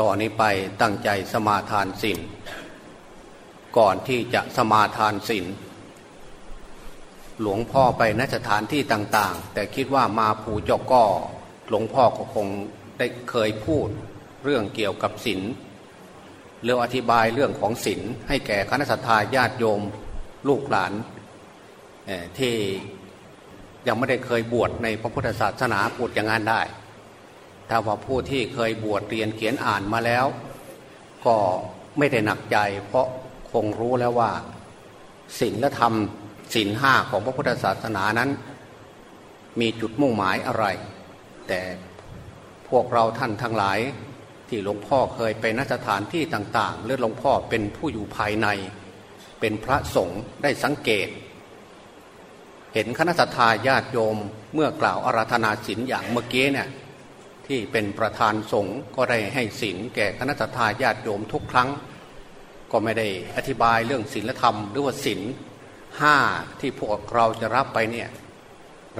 ต่อนนี้ไปตั้งใจสมาทานศีลก่อนที่จะสมาทานศีลหลวงพ่อไปนสถานที่ต่างๆ แต่คิดว่ามาผูเจ้าก็หลวงพ่อก็คงได้เคยพูดเรื่องเกี่ยวกับศีลเรื่องอธิบายเรื่องของศีลให้แก่คณะสัตยาญาติโยมลูกหลานที่ยังไม่ได้เคยบวชในพระพุทธศาสนาพูดอย่างนั้นได้ ถ้าว่าผู้ที่เคยบวชเรียนเขียนอ่านมาแล้ว ก็ไม่ได้หนักใจ เพราะคงรู้แล้วว่าศีลและธรรมศีลห้าของพระพุทธศาสนานั้น มีจุดมุ่งหมายอะไร แต่พวกเราท่านทั้งหลาย ที่หลวงพ่อเคยไปนสถานที่ต่าง ๆ หรือหลวงพ่อเป็นผู้อยู่ภายใน เป็นพระสงฆ์ได้สังเกต เห็นคณะสัตยาญาติโยมเมื่อกล่าวอาราธนาศีลอย่างเมื่อกี้เนี่ย ที่เป็นประธานสงฆ์ก็ได้ให้ศีลแก่คณะสัตยาญาติโยมทุกครั้ง ก็ไม่ได้อธิบายเรื่องศีลธรรม หรือว่าศีลห้าที่พวกเราจะรับไปเนี่ย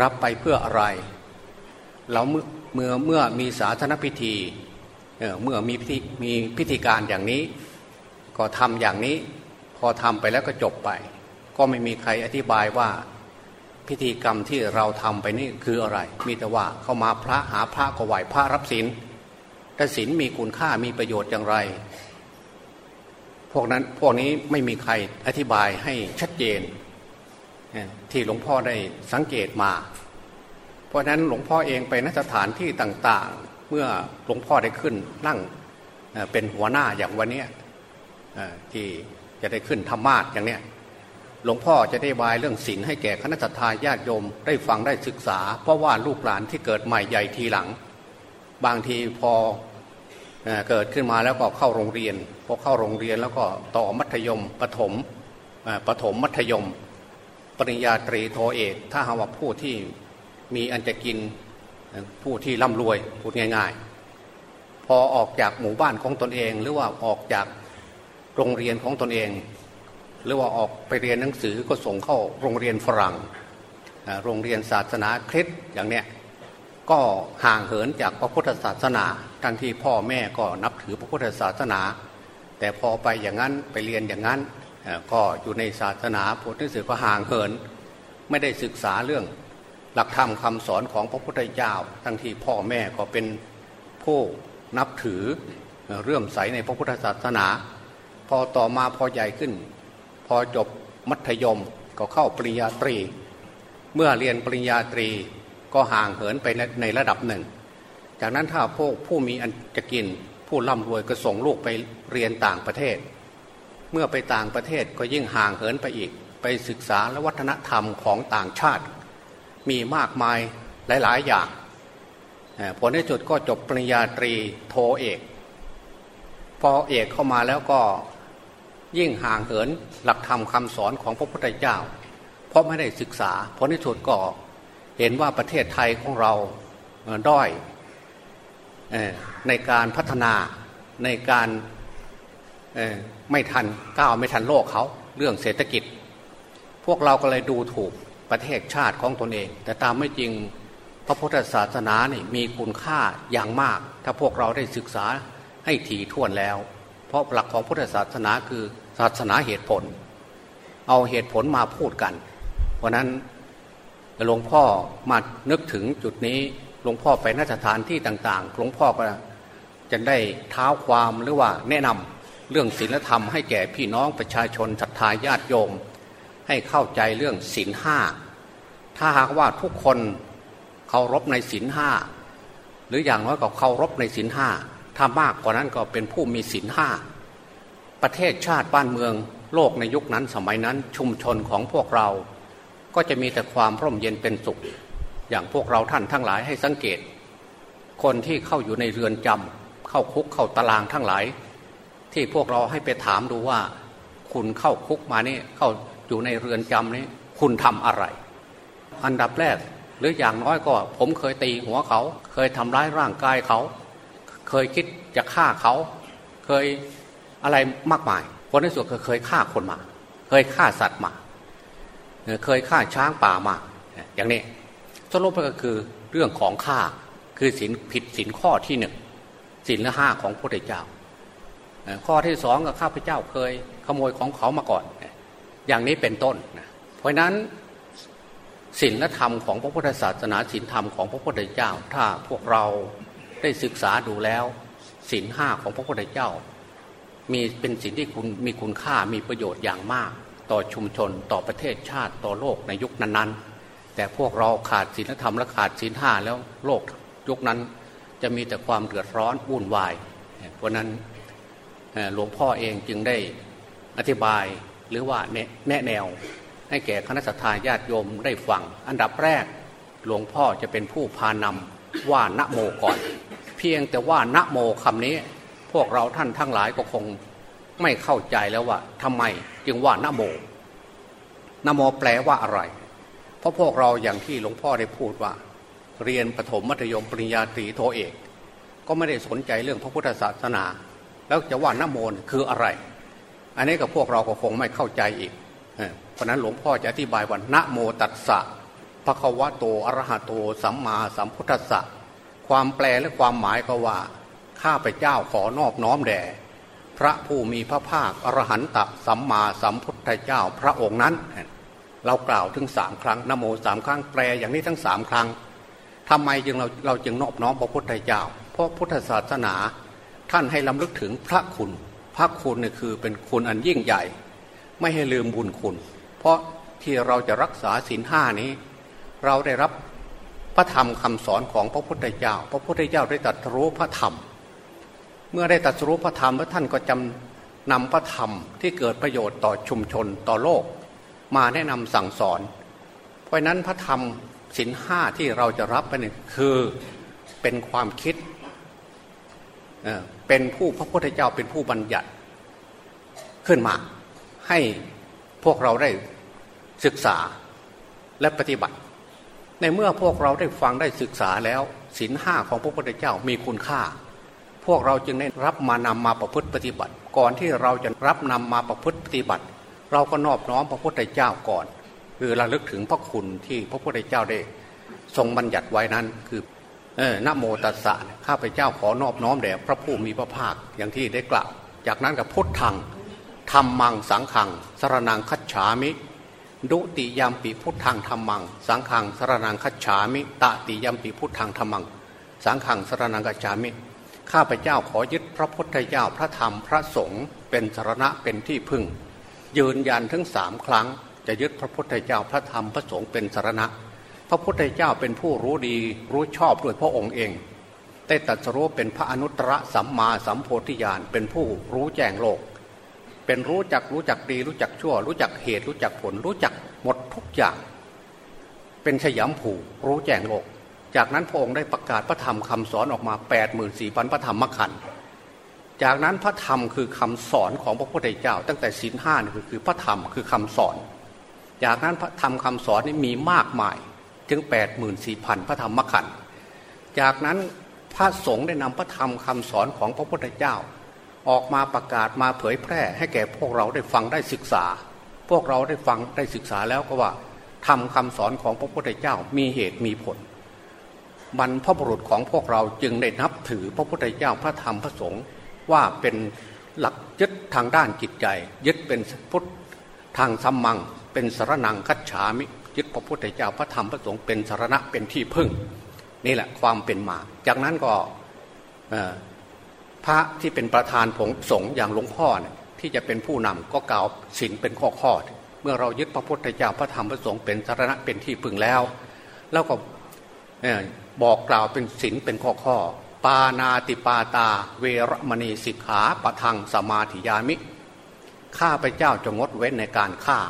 รับไปเพื่ออะไร เราเมื่อเมื่อเมื่อมีสาธารณพิธีเเมื่อมีพิธีมีพิธีการอย่างนี้ ก็ทำอย่างนี้ พอทำไปแล้วก็จบไป ก็ไม่มีใครอธิบายว่า พิธีกรรมที่เราทำไปนี่คืออะไร มีแต่ว่าเข้ามาพระหาพระก็ไหวพระรับศีลแต่ศีลมีคุณค่ามีประโยชน์อย่างไร พวกนั้นพวกนี้ไม่มีใครอธิบายให้ชัดเจน ที่หลวงพ่อได้สังเกตมา เพราะนั้นหลวงพ่อเองไปนสถานที่ต่างๆ เมื่อหลวงพ่อได้ขึ้นนั่งเป็นหัวหน้าอย่างวันนี้ที่จะได้ขึ้นธรรมาทอย่างเนี้ย หลวงพ่อจะได้บายเรื่องศีลให้แก่คณะทาญาติโยมได้ฟังได้ศึกษา เพราะว่าลูกหลานที่เกิดใหม่ใหญ่ทีหลัง บางทีพอเกิดขึ้นมาแล้วก็เข้าโรงเรียนพอเข้าโรงเรียนแล้วก็ต่อมัธยมปถมปถมมัธยม ปริญญาตรีโทเอกถ้าหาว่าผู้ที่มีอันจะกินผู้ที่ร่ำรวยพูดง่าย ๆ พอออกจากหมู่บ้านของตนเองหรือว่าออกจากโรงเรียนของตนเอง หรือว่าออกไปเรียนหนังสือก็ส่งเข้าโรงเรียนฝรั่งโรงเรียนศาสนาคริสต์อย่างเนี้ยก็ห่างเหินจากพระพุทธศาสนาทั้งที่พ่อแม่ก็นับถือพระพุทธศาสนา แต่พอไปอย่างนั้นไปเรียนอย่างนั้นก็อยู่ในศาสนาพุทธหนังสือก็ห่างเหิน ไม่ได้ศึกษาเรื่องหลักธรรมคาสอนของพระพุทธเจ้า ทั้งที่พ่อแม่ก็เป็นผู้นับถือเรื่มใสในพระพุทธศาสนา พอต่อมาพอใหญ่ขึ้น พอจบมัธยมก็เข้าปริญญาตรี เมื่อเรียนปริญญาตรีก็ห่างเหินไปในระดับหนึ่ง จากนั้นถ้าพวกผู้มีอันจะกิน ผู้ร่ำรวยก็ส่งลูกไปเรียนต่างประเทศ เมื่อไปต่างประเทศก็ยิ่งห่างเหินไปอีก ไปศึกษาและวัฒนธรรมของต่างชาติ มีมากมายหลาย ๆ อย่างผลในจุดก็จบปริญญาตรีโทเอก พอเอกเข้ามาแล้วก็ ยิ่งห่างเหินหลักธรรมคาสอนของพระพุทธเจ้า เพราะไม่ได้ศึกษาผลที่สุดก็เห็นว่าประเทศไทยของเราด้อยในการพัฒนาในการไม่ทันก้าวไม่ทันโลกเขาเรื่องเศรษฐกิจ พวกเราก็เลยดูถูกประเทศชาติของตนเอง แต่ตามไม่จริงพระพุทธศาสนานี่มีคุณค่าอย่างมาก ถ้าพวกเราได้ศึกษาให้ถี่ถ้วนแล้ว เพราะหลักของพุทธศาสนาคือศาสนาเหตุผล เอาเหตุผลมาพูดกัน เพราะนั้นหลวงพ่อมานึกถึงจุดนี้หลวงพ่อไปนัสถานที่ต่าง ๆ หลวงพ่อก็จะได้เท้าความหรือว่าแนะนำเรื่องศีลธรรมให้แก่พี่น้องประชาชนศรัทธาญาติโยม ให้เข้าใจเรื่องศีลห้าถ้าหากว่าทุกคนเคารพในศีลห้าหรืออย่างน้อยก็เคารพในศีลห้า ถ้ามากกว่านั้นก็เป็นผู้มีศีลห้าประเทศชาติบ้านเมืองโลกในยุคนั้นสมัยนั้นชุมชนของพวกเรา ก็จะมีแต่ความร่มเย็นเป็นสุข อย่างพวกเราท่านทั้งหลายให้สังเกต คนที่เข้าอยู่ในเรือนจำเข้าคุกเข้าตารางทั้งหลาย ที่พวกเราให้ไปถามดูว่า คุณเข้าคุกมานี่เข้าอยู่ในเรือนจำนี้คุณทำอะไร อันดับแรกหรืออย่างน้อยก็ ผมเคยตีหัวเขา เคยทำร้ายร่างกายเขา เคยคิดจะฆ่าเขาเคยอะไรมากมายคนในส่วนเคยฆ่าคนมา เคยฆ่าสัตว์มา เคยฆ่าช้างป่ามา อย่างนี้สรุปก็คือเรื่องของฆ่าคือสินผิดสินข้อที่หนึ่งศีละห้าของพระพุทธเจ้า ข้อที่สองก็ข้าพเจ้าเคยขโมยของเขามาก่อน อย่างนี้เป็นต้น เพราะนั้นศีลธรรมของพระพุทธศาสนาศีลธรรมของพระพุทธเจ้า ถ้าพวกเรา ได้ศึกษาดูแล้วศีลห้าของพระพุทธเจ้า มีเป็นศีลที่คุณมีคุณค่ามีประโยชน์อย่างมาก ต่อชุมชนต่อประเทศชาติต่อโลกในยุคนั้นๆ แต่พวกเราขาดศีลธรรมและขาดศีลห้าแล้วโลกยุคนั้นจะมีแต่ความเดือดร้อนวุ่นวายเพราะนั้นหลวงพ่อเองจึงได้อธิบายหรือว่าแนะแนว ให้แก่คณะสัตยาติโยมได้ฟัง อันดับแรกหลวงพ่อจะเป็นผู้พานำว่าณโมก่อน เพียงแต่ว่าณโมคำนี้ พวกเราท่านทั้งหลายก็คงไม่เข้าใจแล้วว่าทำไมจึงว่าณโมณโมแปลว่าอะไร เพราะพวกเราอย่างที่หลวงพ่อได้พูดว่า เรียนประถมมัธยมปริญญาตรีโทเอก ก็ไม่ได้สนใจเรื่องพระพุทธศาสนา แล้วจะว่านโมคืออะไร อันนี้กับพวกเราก็คงไม่เข้าใจอีกเพราะนั้นหลวงพ่อจะอธิบายว่านะโมตัสสะภะคะวะโตอรหะโตสัมมาสัมพุทธัสสะ ความแปลและความหมายก็ว่า ข้าพเจ้าขอนอบน้อมแด่พระผู้มีพระภาคอรหันตสัมมาสัมพุทธเจ้าพระองค์นั้น เรากล่าวถึงสามครั้งนโมสามครั้งแปลอย่างนี้ทั้งสามครั้งทำไมจึงเราเราจึงนอบน้อมพระพุทธเจ้า เพราะพุทธศาสนา ท่านให้ลำลึกถึงพระคุณ พระคุณนี่คือเป็นคุณอันยิ่งใหญ่ ไม่ให้ลืมบุญคุณ เพราะที่เราจะรักษาศีลห้านี้ เราได้รับ ระธรรมคำสอนของพระพุทธเจ้า พระพุทธเจ้าได้ตรัสรู้พระธรรม เมื่อได้ตรัสรู้พระธรรมแล้วท่านก็จำนำพระธรรมที่เกิดประโยชน์ต่อชุมชนต่อโลก มาแนะนำสั่งสอน เพราะนั้นพระธรรมศีลห้าที่เราจะรับไปนี่คือเป็นความคิดเป็นผู้พระพุทธเจ้าเป็นผู้บัญญัติขึ้นมา ให้พวกเราได้ศึกษาและปฏิบัติ ในเมื่อพวกเราได้ฟังได้ศึกษาแล้วศีลห้าของพระพุทธเจ้ามีคุณค่า พวกเราจึงได้รับมานำมาประพฤติปฏิบัติ ก่อนที่เราจะรับนำมาประพฤติปฏิบัติ เราก็นอบน้อมพระพุทธเจ้าก่อน คือระลึกถึงพระคุณที่พระพุทธเจ้าได้ ทรงบัญญัติไว้นั้นคือเออนโมตัสสะข้าพเจ้าขอนอบน้อมแด่พระผู้มีพระภาคอย่างที่ได้กล่าว จากนั้นกับพุทธังธรรมังสังขังสรนังคัจฉามิ ดุติยามปีพุทธังธรรมัง สังขังสรนังคัจฉามิตติยามปีพุทธังธรรมัง สังขังสรนังคัจฉามิ ข้าพเจ้าขอยึดพระพุทธเจ้าพระธรรมพระสงฆ์เป็นสรณะเป็นที่พึ่ง ยืนยันถึงสามครั้ง จะยึดพระพุทธเจ้าพระธรรมพระสงฆ์เป็นสรณะ พระพุทธเจ้าเป็นผู้รู้ดีรู้ชอบด้วยพระองค์เองได้ตรัสรู้เป็นพระอนุตตรสัมมาสัมโพธิญาณเป็นผู้รู้แจ้งโลก เป็นรู้จักรู้จักดี รู้จักชั่ว รู้จักเหตุ รู้จักผล รู้จักหมดทุกอย่าง เป็นสยามผูรู้แจ้งโลก จากนั้นพระองค์ได้ประกาศพระธรรมคำสอนออกมา8ปดหมื่นสี่พันพระธรรมมขันจากนั้นพระธรรมคือคำสอนของพระพุทธเจ้า ตั้งแต่ศีลห้านี่คือคือพระธรรมคือคำสอน จากนั้นพระธรรมคำสอนนี่มีมากมายถึง8ปดหมื่นสี่พันพระธรรมมขันจากนั้นพระสงฆ์ได้นำพระธรรมคำสอนของพระพุทธเจ้า ออกมาประกาศมาเผยแพร่ ให้แก่พวกเราได้ฟังได้ศึกษา พวกเราได้ฟังได้ศึกษาแล้วก็ว่าทำคำสอนของพระพุทธเจ้ามีเหตุมีผลบรรพบุรุษของพวกเราจึงได้นับถือพระพุทธเจ้าพระธรรมพระสงฆ์ว่าเป็นหลักยึดทางด้านจิตใจ ยึดเป็นพุทธทางสัมมัง เป็นสารนังคัจฉามิ ยึดพระพุทธเจ้าพระธรรมพระสงฆ์เป็นสารณะเป็นที่พึ่ง นี่แหละความเป็นมา จากนั้นก็ พระที่เป็นประธานผงสงฆ์อย่างหลวงพ่อเนี่ยที่จะเป็นผู้นำก็กล่าวศีลเป็นข้อข้อเมื่อเรายึดพระพุทธเจ้าพระธรรมพระสงฆ์เป็นสารณะเป็นที่พึงแล้ว แล้วก็บอกกล่าวเป็นศีลเป็นข้อข้อปานาติปาตา เวรมณีสิกขาปะทังสมาธิยามิข้าพเจ้าจะงดเว้นในการฆ่า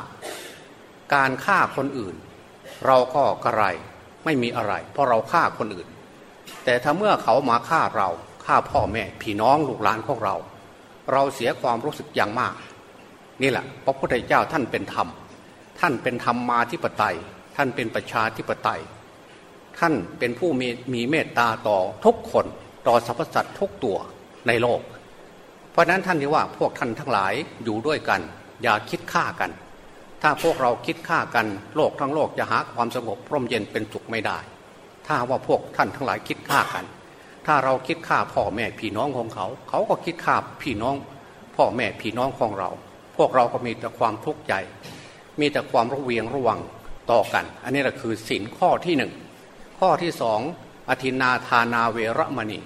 การฆ่าคนอื่น เราก็กระไรไม่มีอะไร เพราะเราฆ่าคนอื่น แต่ถ้าเมื่อเขามาฆ่าเรา ฆ่าพ่อแม่พี่น้องลูกหลานของเรา เราเสียความรู้สึกอย่างมาก นี่แหละพระพุทธเจ้าท่านเป็นธรรม ท่านเป็นธรรมมาธิปไตย ท่านเป็นประชาธิปไตย ท่านเป็นผู้มีมีเมตตาต่อทุกคนต่อสรรพสัตว์ทุกตัวในโลก เพราะนั้นท่านที่ว่าพวกท่านทั้งหลายอยู่ด้วยกัน อย่าคิดฆ่ากัน ถ้าพวกเราคิดฆ่ากันโลกทั้งโลกจะหาความสงบร่มเย็นเป็นสุขไม่ได้ ถ้าว่าพวกท่านทั้งหลายคิดฆ่ากัน ถ้าเราคิดฆ่าพ่อแม่พี่น้องของเขา เขาก็คิดฆ่าพี่น้อง พ่อแม่พี่น้องของเรา พวกเราก็มีแต่ความทุกข์ใจ มีแต่ความระเวียงระวังต่อกัน อันนี้แหละคือสินข้อที่หนึ่งข้อที่สองอธินาทานาเวรมณี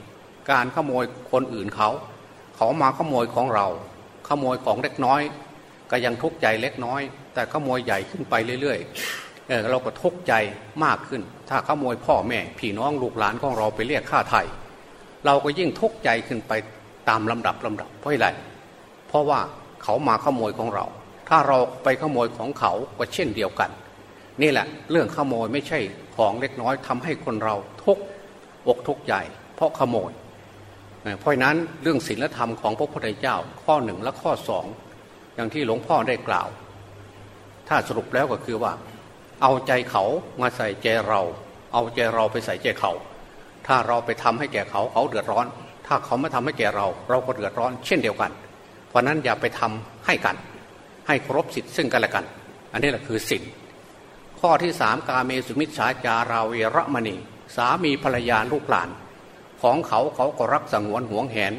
การขโมยคนอื่นเขา เขามาขโมยของเรา ขโมยของเล็กน้อย ก็ยังทุกข์ใจเล็กน้อย แต่ขโมยใหญ่ขึ้นไปเรื่อยๆเเราก็ทุกข์ใจมากขึ้น ถ้าขโมยพ่อแม่พี่น้องลูกหลานของเราไปเรียกค่าไถ่ เราก็ยิ่งทุกข์ใจขึ้นไปตามลำดับลำดับเพราะอะไรเพราะว่าเขามาขโมยของเรา ถ้าเราไปขโมยของเขาก็เช่นเดียวกัน นี่แหละ เรื่องขโมยไม่ใช่ของเล็กน้อยทำให้คนเราทุกอกทุกข์ใหญ่เพราะขโมย เพราะนั้นเรื่องศีลธรรมของพระพุทธเจ้าข้อหนึ่งและข้อสองอย่างที่หลวงพ่อได้กล่าว ถ้าสรุปแล้วก็คือว่า เอาใจเขามาใส่ใจเรา เอาใจเราไปใส่ใจเขา ถ้าเราไปทำให้แก่เขาเขาเดือดร้อน ถ้าเขาไม่ทำให้แก่เรา เราก็เดือดร้อน เช่นเดียวกัน เพราะนั้นอย่าไปทำให้กัน ให้ครบสิทธิ์ซึ่งกันและกัน อันนี้แหละคือสิทธิ์ข้อที่สามกาเมสุมิชฌาจาราเวรมณี สามีภรรยาลูกหลาน ของเขาเขาก็รักสงวนห่วงแหน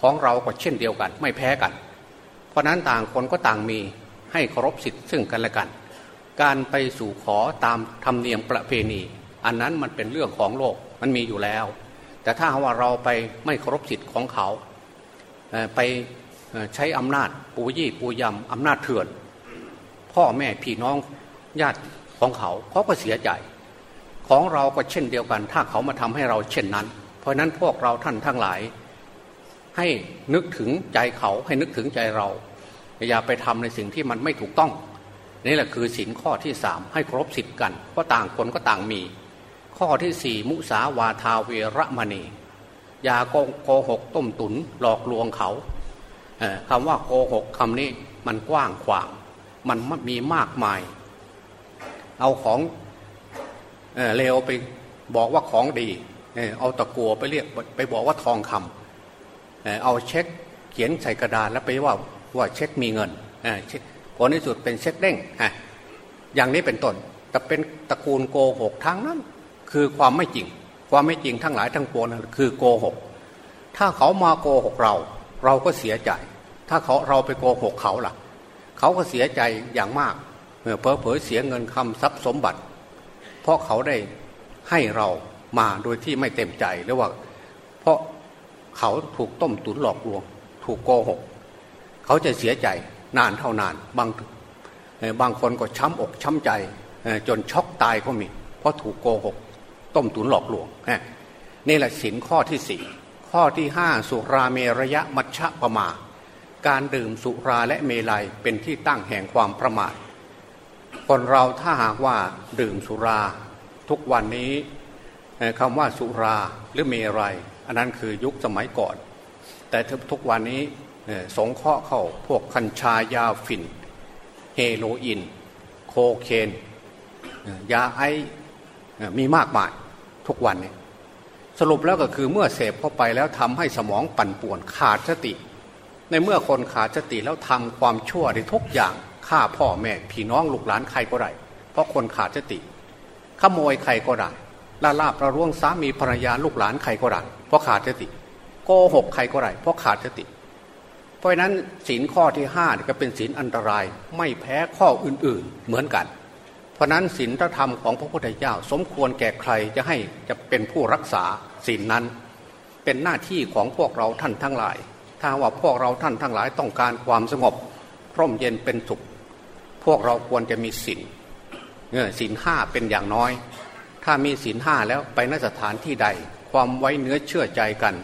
ของเราก็เช่นเดียวกัน ไม่แพ้กัน เพราะนั้นต่างคนก็ต่างมีให้เคารพสิทธิ์ซึ่งกันและกัน การไปสู่ขอตามธรรมเนียมประเพณี อันนั้นมันเป็นเรื่องของโลก มันมีอยู่แล้ว แต่ถ้าว่าเราไปไม่เคารพสิทธิ์ของเขาไปใช้อำนาจปูยี่ปูยำอำนาจเถื่อน พ่อแม่พี่น้องญาติของเขาเขาก็เสียใจของเราก็เช่นเดียวกัน ถ้าเขามาทำให้เราเช่นนั้น เพราะนั้นพวกเราท่านทั้งหลาย ให้นึกถึงใจเขาให้นึกถึงใจเรา อย่าไปทำในสิ่งที่มันไม่ถูกต้อง นี่แหละคือสินข้อที่สามให้ครบสิทธิ์กันเพราะต่างคนก็ต่างมี ข้อที่สี่มุสาวาทาเวรมณีอย่าโกหกต้มตุนหลอกลวงเขาคำว่าโกหกคำนี้มันกว้างขวาง มันมีมากมาย เอาของเลวไปบอกว่าของดี เอาตะกัวไปเรียกไปบอกว่าทองคำเอาเช็คเขียนใส่กระดาษแล้วไปว่าว่าเช็คมีเงินผลที่สุดเป็นเช็คเด้งอย่างนี้เป็นต้นแต่เป็นตระกูลโกหกทั้งนั้น คือความไม่จริง ความไม่จริงทั้งหลายทั้งปวงนั้นคือโกหก ถ้าเขามาโกหกเรา เราก็เสียใจ ถ้าเขาเราไปโกหกเขาล่ะ เขาก็เสียใจอย่างมากเมื่อเพอเผยเสียเงินคำทรัพย์สมบัติ เพราะเขาได้ให้เรามาโดยที่ไม่เต็มใจหรือว่า เพราะเขาถูกต้มตุ๋นหลอกลวง ถูกโกหก เขาจะเสียใจนานเท่านานบางบางคนก็ช้ำอกช้ำใจจนช็อกตายก็มี เพราะถูกโกหก ต้มตุนหลอกลวงนี่แหละสินข้อที่สี่ข้อที่ห้าสุราเมระยะมัชฌะปะมาการดื่มสุราและเมลัยเป็นที่ตั้งแห่งความประมาทคนเราถ้าหากว่าดื่มสุราทุกวันนี้คำว่าสุราหรือเมรัย อันนั้นคือยุคสมัยก่อน แต่ทุกวันนี้สงเคราะห์เข้าพวกคัญชายาฝิ่น เฮโรอีน โคเคน ยาไอ มีมากมายทุกวันนี้สรุปแล้วก็คือเมื่อเสพเข้าไปแล้วทำให้สมองปั่นป่วนขาดสติ ในเมื่อคนขาดสติแล้วทำความชั่วในทุกอย่างฆ่าพ่อแม่พี่น้องลูกหลานใครก็ได้เพราะคนขาดสติ ขโมยใครก็ได้ลาลาบระร่วงสามีภรรยาลูกหลานใครก็ได้เพราะขาดสติโกหกใครก็ได้เพราะขาดสติ เพราะนั้นศีลข้อที่ห้าก็เป็นศีลอันตรายไม่แพ้ข้ออื่นๆ เหมือนกันเราะนั้นศีลธรรมของพระพุทธเจ้า สมควรแก่ใครจะให้จะเป็นผู้รักษาศีลนั้น เป็นหน้าที่ของพวกเราท่านทั้งหลาย ถ้าว่าพวกเราท่านทั้งหลายต้องการความสงบร่มเย็นเป็นสุขพวกเราควรจะมีศีลศีลห้าเป็นอย่างน้อย ถ้ามีศีลห้าแล้วไปนสถานที่ใด ความไว้เนื้อเชื่อใจกัน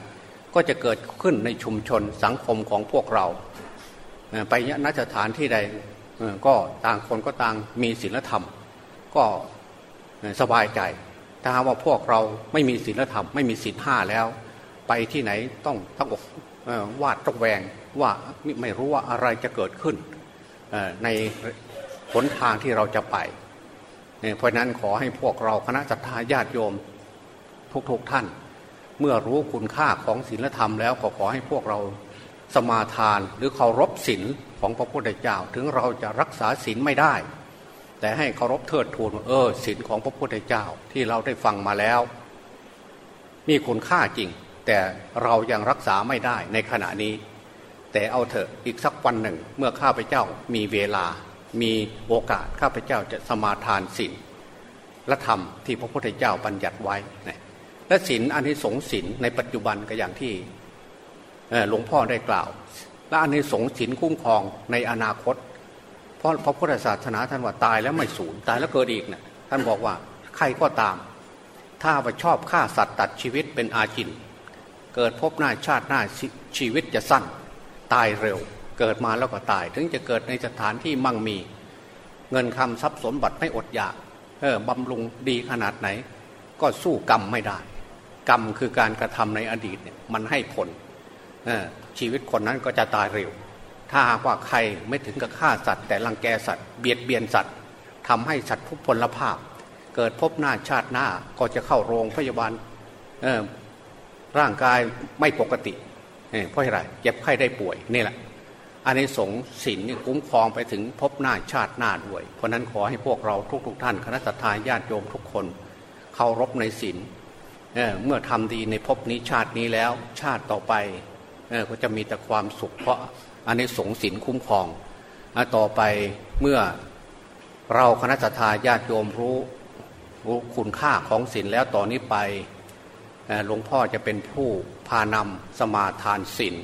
ก็จะเกิดขึ้นในชุมชนสังคมของพวกเรา ไปนสถานที่ใดก็ต่างคนก็ต่างมีศีลธรรม ก็สบายใจ ถ้าว่าพวกเราไม่มีศีลธรรมไม่มีศีลห้าแล้ว ไปที่ไหนต้องทั้งอกวาดตะแวงว่าไม่รู้ว่าอะไรจะเกิดขึ้นในหนทางที่เราจะไปเพราะนั้นขอให้พวกเราคณะจัตตาญาติโยมทุกๆทท่าน เมื่อรู้คุณค่าของศีลธรรมแล้วก็ขอให้พวกเราสมาทานหรือเคารพศีลของพระพุทธเจ้า ถึงเราจะรักษาศีลไม่ได้ แต่ให้เคารพเทิดทูนเออศีลของพระพุทธเจ้าที่เราได้ฟังมาแล้ว มีคุณค่าจริง แต่เรายังรักษาไม่ได้ในขณะนี้ แต่เอาเถอะอีกสักวันหนึ่ง เมื่อข้าพเจ้ามีเวลา มีโอกาสข้าพเจ้าจะสมาทานศีลและธรรมที่พระพุทธเจ้าบัญญัติไว้และศีลอันนี้สงศีลในปัจจุบันก็อย่างที่หลวงพ่อได้กล่าว และอันนี้สงศีลคุ้มครองในอนาคต เพราะพระพุทธศาสนาท่านว่าตายแล้วไม่สูญตายแล้วเกิดอีกเนะี่ยท่านบอกว่าใครก็ตาม ถ้าว่าชอบฆ่าสัตว์ตัดชีวิตเป็นอาจิน เกิดพบหน้าชาติหน้าชีวิตจะสั้น ตายเร็ว เกิดมาแล้วก็ตาย ถึงจะเกิดในสถานที่มั่งมี เงินคำทรัพย์สมบัติไม่อดอยากเออบำรุงดีขนาดไหน ก็สู้กรรมไม่ได้ กรรมคือการกระทำในอดีตเนี่ยมันให้ผลชีวิตคนนั้นก็จะตายเร็ว ถ้าหากว่าใครไม่ถึงกับฆ่าสัตว์แต่รังแกสัตว์เบียดเบียนสัตว์ทำให้สัตว์ทุพพลภาพ เกิดพบหน้าชาติหน้าก็จะเข้าโรงพยาบาลร่างกายไม่ปกติเพราะอะไรเจ็บไข้ได้ป่วยนี่แหละอันนี้สงสินี่คุ้มครองไปถึงพบหน้าชาติหน้าด้วย เพราะนั้นขอให้พวกเราทุกๆทท่านคณะทาญาติโยมทุกคนเคารพในศีลเเมื่อทำดีในภพนี้ชาตินี้แล้วชาติต่อไปก็จะมีแต่ความสุขเพราะ อันนี้สงสินคุ้มครองต่อไปเมื่อเราคณะทาญาติโยมรู้รู้คุณค่าของศีลแล้วต่อนนี้ไปหลวงพ่อจะเป็นผู้พานำสมาทานศีล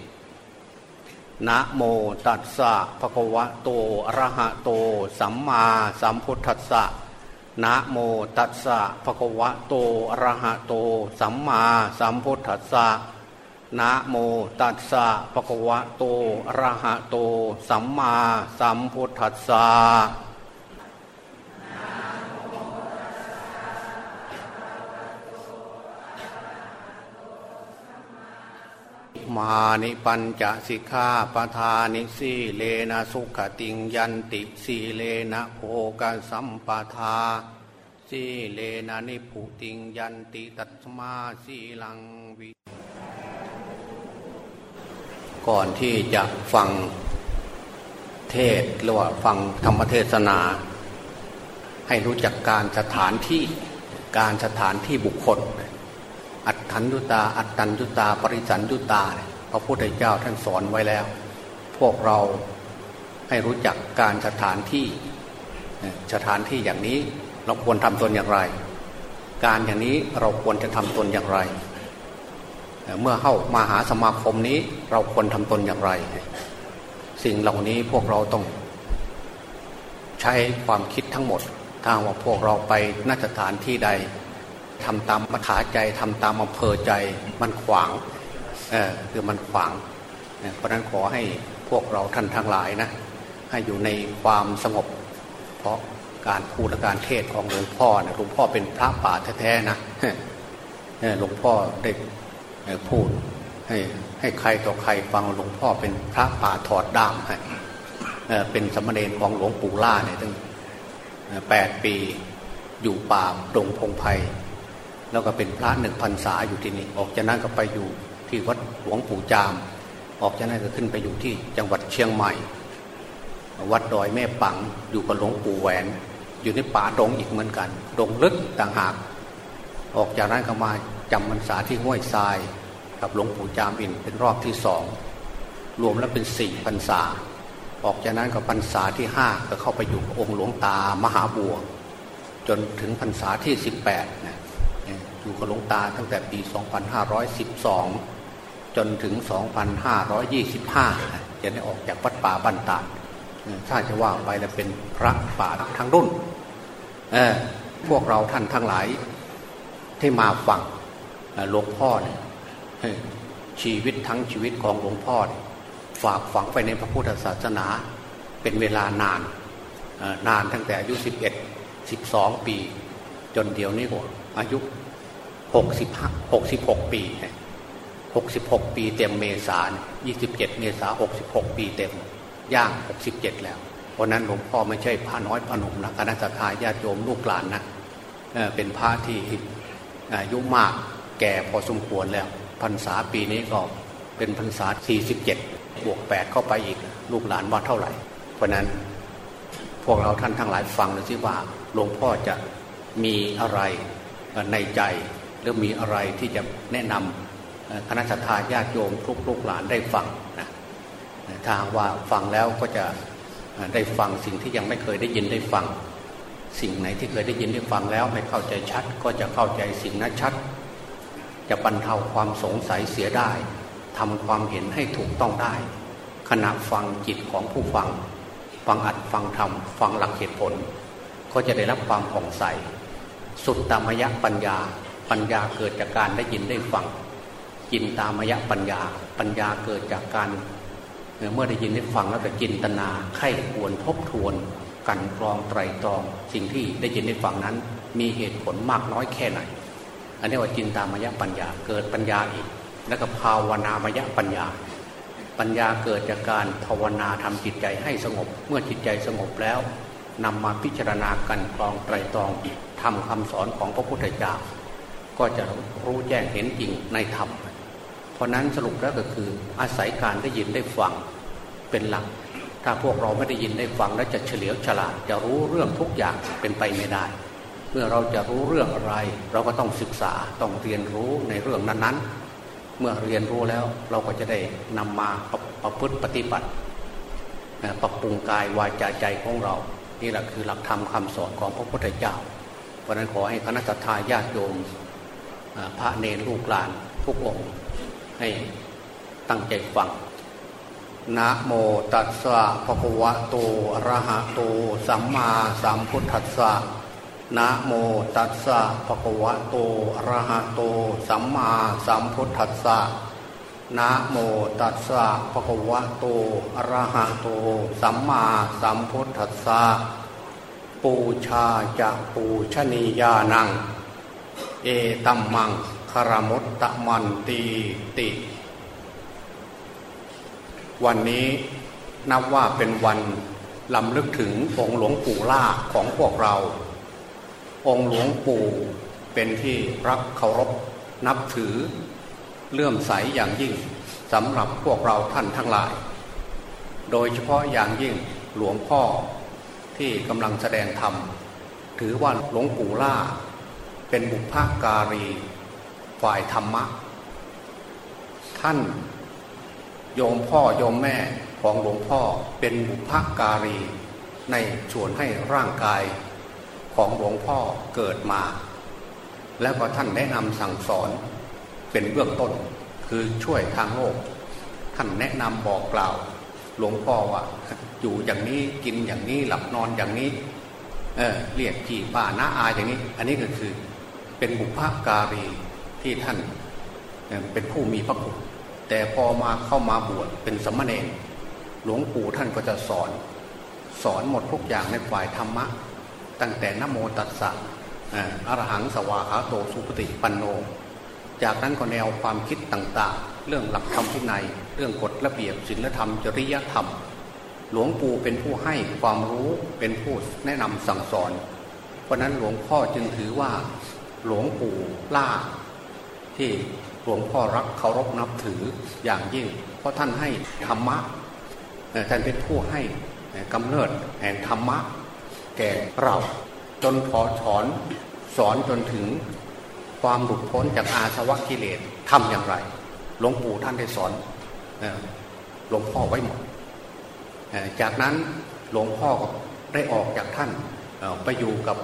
นะโมตัสสะภะคะวะโตอะระหะโต สัมมาสัมพุทธัสสะนะโมตัสสะภะคะวะโตอะระหะโต สัมมาสัมพุทธัสสะ นะโมตัสสะภะคะวะโตอะระหะโต สัมมาสัมพุทธัสสะมานิปัญจสิกขาปทานิสีเลนะสุขติงยันติสีเลนะโภกสัมปทาสีเลนะนิพุติงยันติตัตมาสีลังวิ ก่อนที่จะฟังเทศหรือว่าฟังธรรมเทศนา ให้รู้จักการสถานที่การสถานที่บุคคล อัตถัญญุตา อัตตัญญุตา ปริสัญญุตา พระพุทธเจ้าท่านสอนไว้แล้ว พวกเราให้รู้จักการสถานที่สถานที่อย่างนี้เราควรทำตนอย่างไร การอย่างนี้เราควรจะทำตนอย่างไร เมื่อเข้ามาหาสมาคมนี้เราควรทำตนอย่างไร สิ่งเหล่านี้พวกเราต้องใช้ความคิดทั้งหมด ถ้าว่าพวกเราไปนัสถานที่ใดทำตามมัธาใจทำตามอำเภอใจมันขวางเออคือมันขวาง เพราะนั้นขอให้พวกเราท่านทั้งหลายนะ ให้อยู่ในความสงบ เพราะการพูดและการเทศของหลวงพ่อนะหลวงพ่อเป็นพระป่าแท้ๆนะหลวงพ่อได้ พูดให้ให้ใครต่อใครฟังหลวงพ่อเป็นพระป่าถอดด้ามให้เป็นสมณเณรของหลวงปู่ล่าเนี่ยตั้งแปดปีอยู่ป่าดงพงไพ่แล้วก็เป็นพระหนึ่งพรรษาอยู่ที่นี่ออกจากนั้นก็ไปอยู่ที่วัดหลวงปู่จาม ออกจากนั้นก็ขึ้นไปอยู่ที่จังหวัดเชียงใหม่ วัดดอยแม่ปังอยู่กับหลวงปู่แหวน อยู่ในป่าดงอีกเหมือนกัน ดงลึกต่างหาก ออกจากนั้นก็มา จำพรรษาที่ห้วยทราย กับหลวงปู่จามอินเป็นรอบที่สองรวมแล้วเป็นสี่พรรษา ออกจากนั้นก็พรรษาที่ห้าก็เข้าไปอยู่องค์หลวงตามหาบัว จนถึงพรรษาที่สิบแปดนะอยู่กับหลวงตาตั้งแต่ปี 2512 จนถึง 2525 จะได้ออกจากวัดป่าบันตาถ้าจะว่าไปแล้วเป็นพระป่าทั้งรุ่น พวกเราท่านทั้งหลายที่มาฟัง หลวงพ่อเนี่ยชีวิตทั้งชีวิตของหลวงพ่อ ฝากฝังไปในพระพุทธศาสนาเป็นเวลานานนานตั้งแต่อายุ 11 12 ปี จนเดี๋ยวนี้ก็อายุหกสิบหกปีหกสิบหกปีเต็มเมษายี่สิบเจ็ดเมษาหกสิบหกปีเต็มย่างหกสิบเจ็ดแล้ว เพราะนั้นหลวงพ่อไม่ใช่พระน้อยพระหนุ่มนะคณะสัตยาญาติโยมลูกหลานนะเป็นพระที่อายุมาก แก่พอสมควรแล้วพรรษาปีนี้ก็เป็นพรรษาสี่สิบเจ็ดบวกแปดเข้าไปอีกลูกหลานว่าเท่าไหร่ เพราะนั้นพวกเราท่านทั้งหลายฟังเลยสิว่าหลวงพ่อจะมีอะไรในใจหรือมีอะไรที่จะแนะนำคณะสัตยาญาติโยมทุกลูกหลานได้ฟังนะถ้าว่าฟังแล้วก็จะได้ฟังสิ่งที่ยังไม่เคยได้ยินได้ฟัง สิ่งไหนที่เคยได้ยินได้ฟังแล้วไม่เข้าใจชัด ก็จะเข้าใจสิ่งนั้นชัด จะบรรเทาความสงสัยเสียได้ทำความเห็นให้ถูกต้องได้ ขณะฟังจิตของผู้ฟัง ฟังอัดฟังธรรมฟังหลักเหตุผล ก็จะได้รับความผ่องใส สุดตามยะปัญญา ปัญญาเกิดจากการได้ยินได้ฟัง จินตามยะปัญญา ปัญญาเกิดจากการเมื่อได้ยินได้ฟังแล้วก็จินตนาไข้ควรทบทวน กันกรองไตรตรอง สิ่งที่ได้ยินได้ฟังนั้น มีเหตุผลมากน้อยแค่ไหน อันนี้ว่าจินตามยะปัญญา เกิดปัญญาอีก แล้วก็ภาวนามยะปัญญา ปัญญาเกิดจากการภาวนาทำจิตใจให้สงบ เมื่อจิตใจสงบแล้วนำมาพิจารณากันกรองไตรตรองทำคำสอนของพระพุทธเจ้าก็จะรู้แจ้งเห็นจริงในธรรม เพราะนั้นสรุปแล้วก็คืออาศัยการได้ยินได้ฟังเป็นหลัก ถ้าพวกเราไม่ได้ยินได้ฟังแล้วจะเฉลียวฉลาดจะรู้เรื่องทุกอย่างเป็นไปไม่ได้ เมื่อเราจะรู้เรื่องอะไร เราก็ต้องศึกษาต้องเรียนรู้ในเรื่องนั้นๆ เมื่อเรียนรู้แล้วเราก็จะได้นำมาประพฤติปฏิบัติ ปรับปรุงกายวาจาใจของเรา นี่แหละคือหลักธรรมคาสอนของพระพุทธเจ้า เพราะนั้นขอให้คณะทาญาติโยมพระเนรลูกหลานทุกองค์ให้ตั้งใจฟังนะโมตัสสะภะคะวะโตอะระหะโต สัมมาสัมพุทธัสสะ นะโมตัสสะภะคะวะโตอะระหะโต สัมมาสัมพุทธัสสะนะโมตัสสะภะคะวะโตอะระหะโต สัมมาสัมพุทธัสสะปูชาจะปูชนียานัง เอตัมมังคารมุตตะมันตีติ วันนี้นับว่าเป็นวันลำลึกถึงองค์หลวงปู่ล่าของพวกเรา องค์หลวงปู่เป็นที่รักเคารพนับถือเลื่อมใสอย่างยิ่งสำหรับพวกเราท่านทั้งหลาย โดยเฉพาะอย่างยิ่งหลวงพ่อที่กำลังแสดงธรรม ถือว่าหลวงปู่ล่า เป็นบุพการี ฝ่ายธรรมะ ท่าน โยมพ่อโยมแม่ของหลวงพ่อเป็นบุพการี ในส่วนให้ร่างกาย ของหลวงพ่อเกิดมา แล้วก็ท่านแนะนำสั่งสอนเป็นเบื้องต้นคือช่วยทางโลก ท่านแนะนำบอกกล่าว หลวงพ่อว่าอยู่อย่างนี้กินอย่างนี้หลับนอนอย่างนี้เออเรียกกี่ป้าน้าอาอย่างนี้ อันนี้ก็คือเป็นบุพการีที่ท่านเป็นผู้มีพระคุณแต่พอมาเข้ามาบวชเป็นสมณเณรหลวงปู่ท่านก็จะสอน สอนหมดทุกอย่างในฝ่ายธรรมะ ตั้งแต่นโมตัสสะอรหังสวาขาโตสุปฏิปันโน จากนั้นก็แนวความคิดต่างๆ เรื่องหลักธรรมที่ในเรื่องกฎระเบียบศีลธรรมจริยธรรม หลวงปู่เป็นผู้ให้ความรู้เป็นผู้แนะนำสั่งสอน เพราะนั้นหลวงพ่อจึงถือว่า หลวงปู่ล่า ที่หลวงพ่อรักเคารพนับถืออย่างยิ่ง เพราะท่านให้ธรรมะท่านเป็นผู้ให้กำเนิดแห่งธรรมะ แก่เรา จนพอสอนสอนจนถึงความหลุดพ้นจากอาสวะกิเลสทำอย่างไร หลวงปู่ท่านได้สอนหลวงพ่อไว้หมด จากนั้นหลวงพ่อก็ได้ออกจากท่านไปอยู่กับ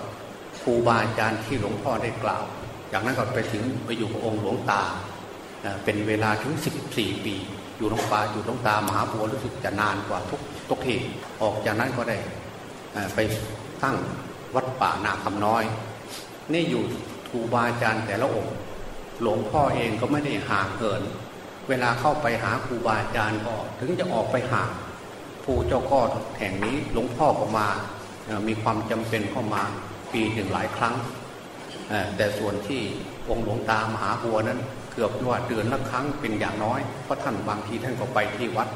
ครูบาอาจารย์ที่หลวงพ่อได้กล่าว จากนั้นก็ไปถึงไปอยู่กับองค์หลวงตา เป็นเวลาถึง 14 ปี อยู่หลวงตาอยู่หลวงตามหาบัวรู้สึกจะนานกว่าทุกทุกทีออกจากนั้นก็ได้ ไปตั้งวัดป่านาคำน้อย นี่อยู่ครูบาอาจารย์แต่ละองค์ หลวงพ่อเองก็ไม่ได้ห่างเกิน เวลาเข้าไปหาครูบาอาจารย์ก็ถึงจะออกไปหาผู้เจ้าก้อแห่งนี้หลวงพ่อก็มา มีความจำเป็นเข้ามาปีหนึ่งหลายครั้ง แต่ส่วนที่องค์หลวงตามหาบัวนั้น เกือบว่าเดือนละครั้งเป็นอย่างน้อย เพราะท่านบางทีท่านก็ไปที่วัด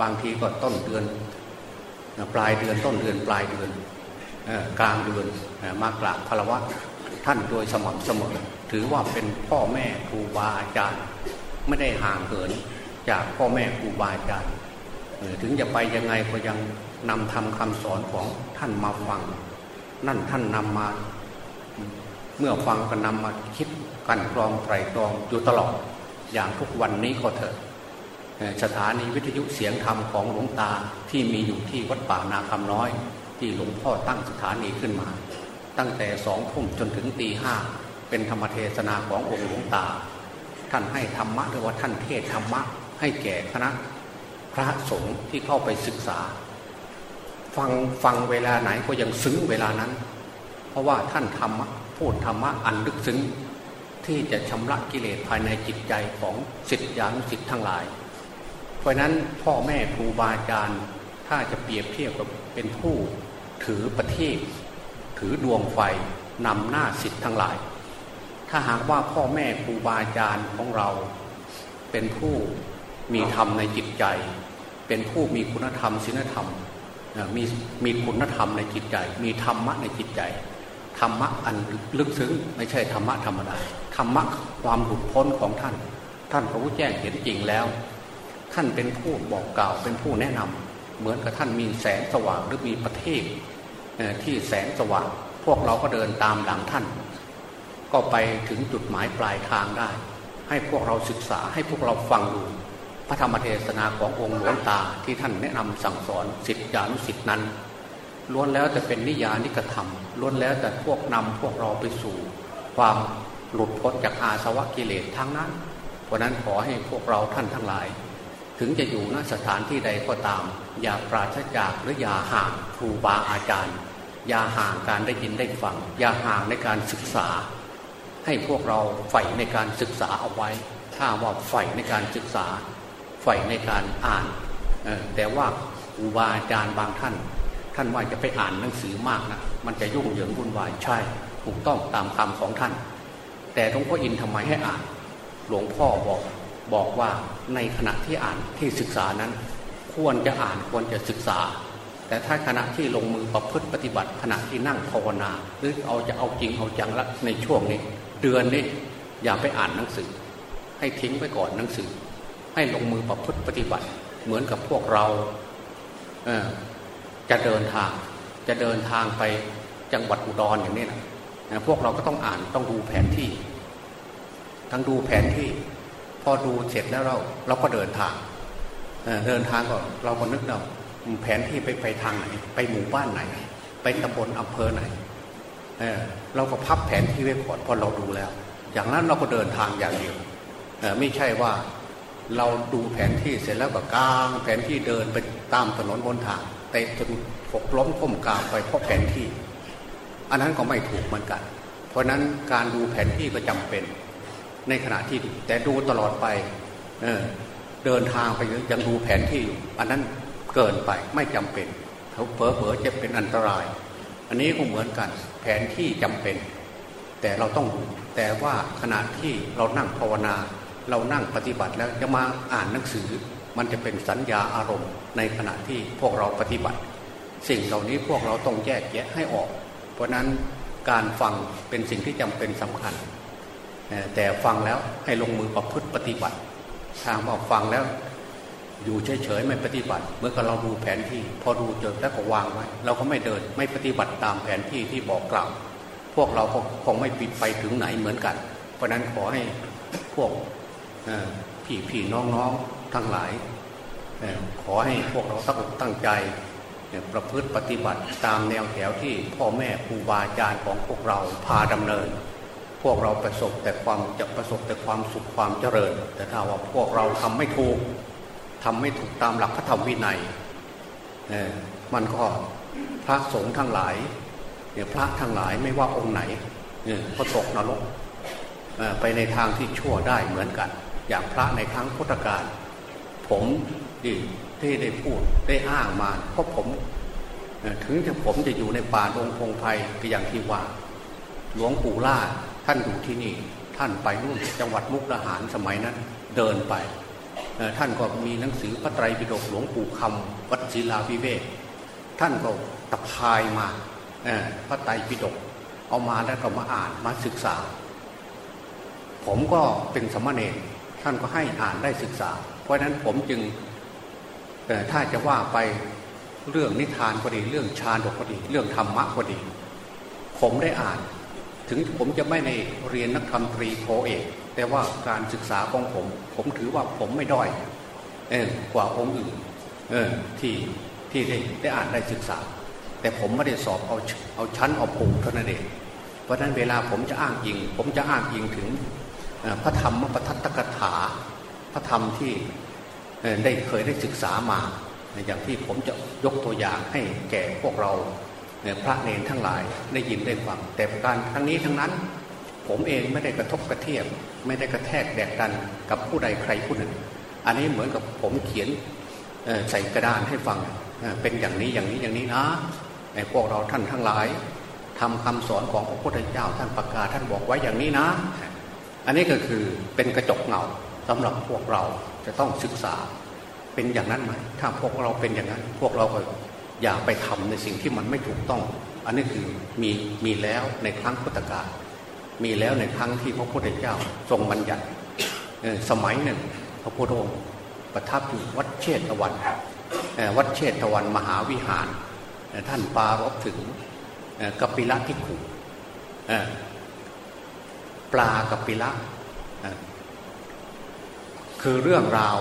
บางทีก็ต้นเดือน ปลายเดือนต้นเดือนปลายเดือนกลางเดือนมากราบพระวะท่านโดยสม่ำเสมอ ถือว่าเป็นพ่อแม่ครูบาอาจารย์ไม่ได้ห่างเหินจากพ่อแม่ครูบาอาจารย์ถึงจะไปยังไงก็ยังนำทำคำสอนของท่านมาฟัง นั่นท่านนำมา เมื่อฟังก็นำมาคิดกันกรองไตรตรองอยู่ตลอด อย่างทุกวันนี้ก็เถอะ สถานีวิทยุเสียงธรรมของหลวงตาที่มีอยู่ที่วัดป่านาคำน้อย ที่หลวงพ่อตั้งสถานีขึ้นมา ตั้งแต่สองทุ่มจนถึงตีห้าเป็นธรรมเทศนาขององค์หลวงตา ท่านให้ธรรมะหรือว่าท่านเทศธรรมะให้แก่คณะพระสงฆ์ที่เข้าไปศึกษา ฟังฟังเวลาไหนก็ยังซึ้งเวลานั้น เพราะว่าท่านธรรมะพูดธรรมะอันลึกซึ้งที่จะชำระกิเลสภายในจิตใจของสิทธิานุสิทธิ์ทั้งหลาย เพราะนั้นพ่อแม่ครูบาอาจารย์ถ้าจะเปรียบเทียบกับเป็นผู้ถือประทีปถือดวงไฟนำหน้าสิทธิ์ทั้งหลาย ถ้าหากว่าพ่อแม่ครูบาอาจารย์ของเราเป็นผู้มีธรรมในจิตใจ เป็นผู้มีคุณธรรมศีลธรรมมีมีคุณธรรมในจิตใจ มีธรรมะในจิตใจธรรมะอันลึกซึ้งไม่ใช่ธรรมะธรรมดาธรรมะความหลุดพ้นของท่าน ท่านพระพุทธแจ้งเห็นจริงแล้ว ท่านเป็นผู้บอกกล่าวเป็นผู้แนะนำเหมือนกับท่านมีแสงสว่างหรือมีประเทีปที่แสงสว่าง พวกเราก็เดินตามหลังท่าน ก็ไปถึงจุดหมายปลายทางได้ ให้พวกเราศึกษาให้พวกเราฟังดู พระธรรมเทศนาขององค์หลวงตาที่ท่านแนะนำสั่งสอนสิทธิานุสิทธินั้นล้วนแล้วจะเป็นนิยานิกธรรมล้วนแล้วแต่พวกนำพวกเราไปสู่ ความหลุดพ้นจากอาสวะกิเลสทั้งนั้น เพราะนั้นขอให้พวกเราท่านทั้งหลาย ถึงจะอยู่ณสถานที่ใดก็ตาม อย่าปราศจากหรืออย่าห่างครูบาอาจารย์ อย่าห่างการได้ยินได้ฟัง อย่าห่างในการศึกษา ให้พวกเราใฝ่ในการศึกษาเอาไว้ ถ้าว่าใฝ่ในการศึกษาใฝ่ในการอ่าน แต่ว่าครูบาอาจารย์บางท่าน ท่านว่าจะไปอ่านหนังสือมากนะมันจะยุ่งเหยิงวุ่นวายใช่ถูกต้องตามคำของท่าน แต่หลวงพ่ออินทำไมให้อ่าน หลวงพ่อบอก บอกว่าในขณะที่อ่านที่ศึกษานั้น ควรจะอ่านควรจะศึกษา แต่ถ้าขณะที่ลงมือประพฤติปฏิบัติ ขณะที่นั่งภาวนา หรือเอาจะเอาจริงเอาจังละในช่วงนี้ เดือนนี้อย่าไปอ่านหนังสือ ให้ทิ้งไปก่อนหนังสือ ให้ลงมือประพฤติปฏิบัติ เหมือนกับพวกเราเจะเดินทาง จะเดินทางไปจังหวัดอุดรอย่างนี้นะพวกเราก็ต้องอ่านต้องดูแผนที่ ทั้งดูแผนที่ พอดูเสร็จแล้วเราเราก็เดินทางเดินทางก็เราก็นึกเราแผนที่ไปไปทางไหน ไปหมู่บ้านไหน ไปตำบลอำเภอไหนเเราก็พับแผนที่ไว้ก่อนพอเราดูแล้ว อย่างนั้นเราก็เดินทางอย่างเดียวไม่ใช่ว่าเราดูแผนที่เสร็จแล้วก็กางแผนที่เดินไปตามถนนบนทางแต่จนหกล้มก้มกลางไปเพราะแผนที่ อันนั้นก็ไม่ถูกเหมือนกัน เพราะนั้นการดูแผนที่ก็จำเป็น ในขณะที่แต่ดูตลอดไปเเดินทางไปยังดูแผนที่อยู่ อันนั้นเกินไปไม่จำเป็นเขาเผลอเผลอจะเป็นอันตราย อันนี้ก็เหมือนกันแผนที่จำเป็น แต่เราต้องแต่ว่าขณะที่เรานั่งภาวนา เรานั่งปฏิบัติแล้วจะมาอ่านหนังสือ มันจะเป็นสัญญาอารมณ์ ในขณะที่พวกเราปฏิบัติ สิ่งเหล่านี้พวกเราต้องแยกแยะให้ออก เพราะนั้นการฟังเป็นสิ่งที่จำเป็นสำคัญ แต่ฟังแล้วให้ลงมือประพฤติปฏิบัติทางบอกฟังแล้ว อยู่เฉยๆไม่ปฏิบัติ เมื่อกับเราดูแผนที่ พอดูเจอแล้วก็วางไว้เราก็ไม่เดินไม่ปฏิบัติตามแผนที่ที่บอกกล่าว พวกเราคงไม่ปิดไปถึงไหนเหมือนกัน เพราะนั้นขอให้พวกพี่พี่น้องน้องทั้งหลาย ขอให้พวกเราตั้งตั้งใจประพฤติปฏิบัติตามแนวแถวที่พ่อแม่ครูบาอาจารย์ของพวกเราพาดำเนิน พวกเราประสบแต่ความจะประสบแต่ความสุขความเจริญ แต่ถ้าว่าพวกเราทำไม่ถูกทำไม่ถูกตามหลักพระธรรมวินัยมันก็พระสงฆ์ทั้งหลายเนี่ยพระทั้งหลายไม่ว่าองค์ไหนเนี่ยก็ตกนรกไปในทางที่ชั่วได้เหมือนกัน อย่างพระในครั้งพุทธกาลผมที่ที่ได้พูดได้อ้างมาเพราะผมถึงจะผมจะอยู่ในป่าดงพงไพ่ก็อย่างที่ว่า หลวงปู่ล่า ท่านอยู่ที่นี่ ท่านไปนู่นจังหวัดมุกดาหารสมัยนั้นเดินไป ท่านก็มีหนังสือพระไตรปิฎกหลวงปู่คำวัดศิลาวิเวกท่านก็ตะพายมาพระไตรปิฎกเอามาแล้วก็มาอ่านมาศึกษา ผมก็เป็นสมณเณรท่านก็ให้อ่านได้ศึกษา เพราะฉะนั้นผมจึงถ้าจะว่าไปเรื่องนิทานก็ดี เรื่องชาดกก็ดี เรื่องธรรมะก็ดี ผมได้อ่าน ถึงผมจะไม่ในเรียนนักธรรมตรีโทเอก แต่ว่าการศึกษาของผม ผมถือว่าผมไม่ด้อยเออกว่าองค์อื่นเออที่ที่ได้ได้อ่านได้ศึกษา แต่ผมไม่ได้สอบเอาเอาชั้นเอาปูเท่านั้นเองเพราะนั้นเวลาผมจะอ้างอิง ผมจะอ้างอิงถึงพระธรรมปทัตตกถา พระธรรมที่ได้เคยได้ศึกษามา อย่างที่ผมจะยกตัวอย่างให้แก่พวกเรา พระเนรทั้งหลายได้ยินได้ฟังแต่การทั้งนี้ทั้งนั้น ผมเองไม่ได้กระทบกระเทียบ ไม่ได้กระแทกแดกดันกับผู้ใดใครผู้หนึ่ง อันนี้เหมือนกับผมเขียนใส่กระดานให้ฟังเป็นอย่างนี้อย่างนี้อย่างนี้นะในพวกเราท่านทั้งหลายทำคำสอนของพระพุทธเจ้าท่านประกาศท่านบอกไว้อย่างนี้นะ อันนี้ก็คือเป็นกระจกเงาสำหรับพวกเราจะต้องศึกษาเป็นอย่างนั้นไหมถ้าพวกเราเป็นอย่างนั้น พวกเราก็ อย่าไปทำในสิ่งที่มันไม่ถูกต้อง อันนี้คือมีมีแล้วในครั้งพุทธกาลมีแล้วในครั้งที่พระพุทธเจ้าทรงบัญญัติสมัยหนึ่งพระพุทธองค์ประทับอยู่วัดเชตวันวัดเชตวันมหาวิหาร ท่านปารบถึงกปิละทิขุปลากปิละคือเรื่องราว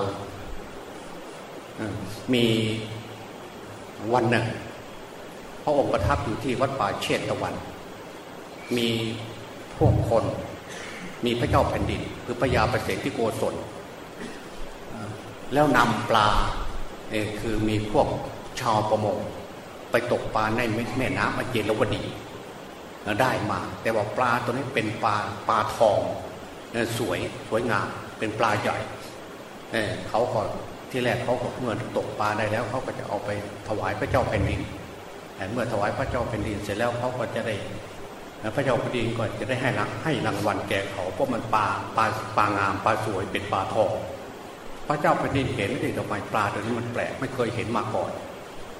มี วันหนึ่ง พระองค์ประทับอยู่ที่วัดป่าเชตตะวัน มีพวกคน มีพระเจ้าแผ่นดิน คือพระยาประเสริฐที่โกศลแล้วนำปลาเอคือมีพวกชาวประมงไปตกปลาในแม่น้ำอเจรวดี ได้มา แต่ว่าปลาตัวนี้เป็นปลาปลาทองสวยสวยงามเป็นปลาใหญ่เเขาก็ ที่แรกเขาเมื่อตกปลาได้แล้วเขาก็จะเอาไปถวายพระเจ้าแผ่นดินเมื่อถวายพระเจ้าแผ่นดินเสร็จแล้วเขาก็จะได้พระเจ้าแผ่นดินก็จะได้ให้รังให้รางวัลแก่เขาเพราะมันปลาปลาปลางามปลาสวยเป็นปลาทองพระเจ้าแผ่นดินเห็นได้ทำไมปลาตัวนี้มันแปลกไม่เคยเห็นมาก่อน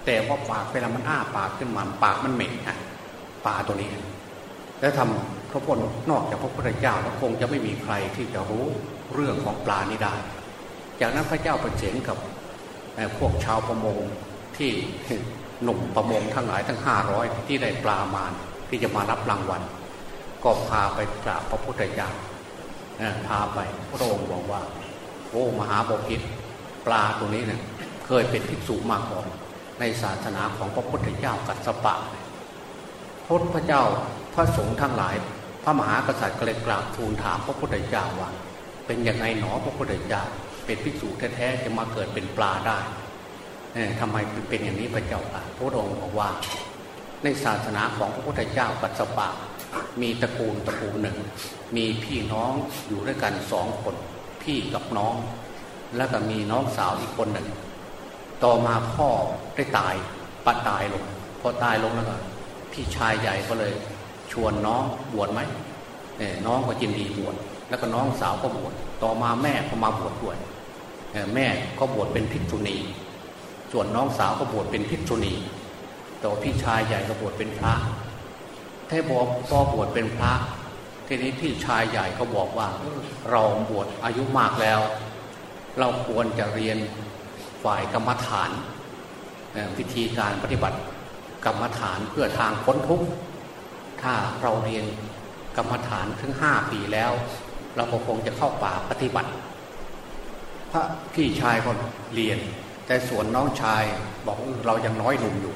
แต่ว่าปากเวลามันอ้าปากขึ้นมาปากมันเหม็นฮะปลาตัวนี้ แล้วทำพระพุทธนอกจากพระพุทธเจ้าแล้วคงจะไม่มีใครที่จะรู้เรื่องของปลานี้ได้ จากนั้นพระเจ้าประเสนกับพวกชาวประมงที่หนุ่มประมงทั้งหลายทั้งห้าร้อยที่ได้ปลามาที่จะมารับรางวัล ก็พาไปกราบพระพุทธเจ้าพาไปพระองค์บอกว่า โอ้มหาบพิตรปลาตัวนี้เนี่ยเคยเป็นภิกษุมาก่อนในศาสนาของพระพุทธเจ้ากัสปะพระพระเจ้าพระสงฆ์ทั้งหลาย พระมหากษัตริย์ก็เลยกราบทูลถามพระพุทธเจ้าว่าเป็นยังไงหนอพระพุทธเจ้า เป็นภิกษุแท้ๆจะมาเกิดเป็นปลาได้ทำไมเป็นอย่างนี้พระเจ้าค่ะพระองค์บอกว่า ในศาสนาของพระพุทธเจ้าปัสสปะ มีตระกูลตระกูลหนึ่ง มีพี่น้องอยู่ด้วยกันสองคน พี่กับน้อง แล้วก็มีน้องสาวอีกคนหนึ่ง ต่อมาพ่อได้ตายปัดตายลงพอตายลงแล้วก็พี่ชายใหญ่ก็เลยชวนน้องบวชไหมน้องก็จินดีบวชแล้วก็น้องสาวก็บวชต่อมาแม่ก็มาบวชด้วย แม่ก็บวชเป็นภิกษุณี ส่วนน้องสาวก็บวชเป็นภิกษุณีแต่พี่ชายใหญ่ก็บวชเป็นพระถ้าบอกพอบวชเป็นพระ ทีนี้พี่ชายใหญ่ก็บอกว่า เราบวชอายุมากแล้ว เราควรจะเรียนฝ่ายกรรมฐานวิธีการปฏิบัติกรรมฐานเพื่อทางพ้นทุกข์ถ้าเราเรียนกรรมฐานถึงห้าปีแล้ว เราก็คงจะเข้าป่าปฏิบัติ พระพี่ชายก็เรียน แต่ส่วนน้องชายบอกเรายังน้อยหนุ่มอยู่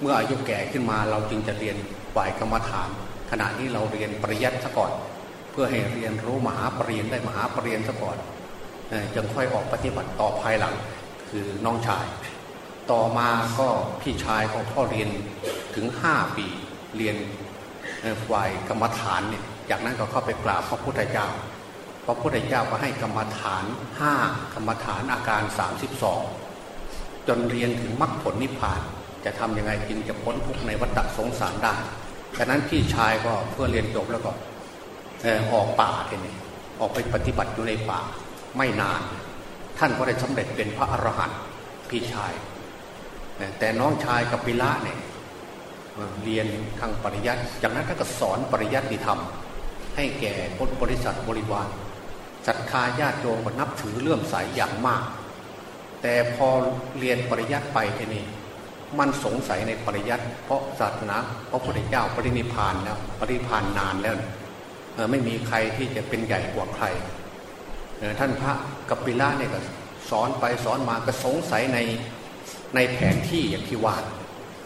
เมื่ออายุแก่ขึ้นมาเราจึงจะเรียนฝ่ายกรรมฐาน ขณะนี้เราเรียนปริยัติซะก่อน เพื่อให้เรียนรู้มหาปรริญญาได้มหาปรริญญาซะก่อนจึงค่อยออกปฏิบัติต่อภายหลังคือน้องชาย ต่อมาก็พี่ชายของพ่อเรียนถึงห้าปีเรียนฝ่ายกรรมฐานเนี่ยจากนั้นก็เข้าไปกราบพระพุทธเจ้า พระพุทธเจ้าก็ให้กรรมฐานห้ากรรมฐานอาการสามสิบสองจนเรียนถึงมรรคผลนิพพาน จะทำยังไงจึงจะพ้นทุกข์ในวัฏสงสารได้ฉะนั้นพี่ชายก็เพื่อเรียนจบแล้วก็ออกป่าทีนี้ออกไปปฏิบัติอยู่ในป่าไม่นาน ท่านก็ได้สำเร็จเป็นพระอรหันต์พี่ชาย แต่น้องชายกับปิละเนี่ยเรียนทางปริยัติจากนั้นท่านก็สอนปริยัติธรรม ให้แก่บริษัทบริวาร ศรัทธาญาติโยมก็นับถือเลื่อมใสอย่างมาก แต่พอเรียนปริยัติไปทีนี้มันสงสัยในปริยัติเพราะศาสนาพระพุทธเจ้าปรินิพานแล้วปรินิพานนานแล้วไม่มีใครที่จะเป็นใหญ่กว่าใคร ท่านพระกัปปิละเนี่ยก็สอนไปสอนมาก็สงสัยในในแผนที่อย่างที่ว่า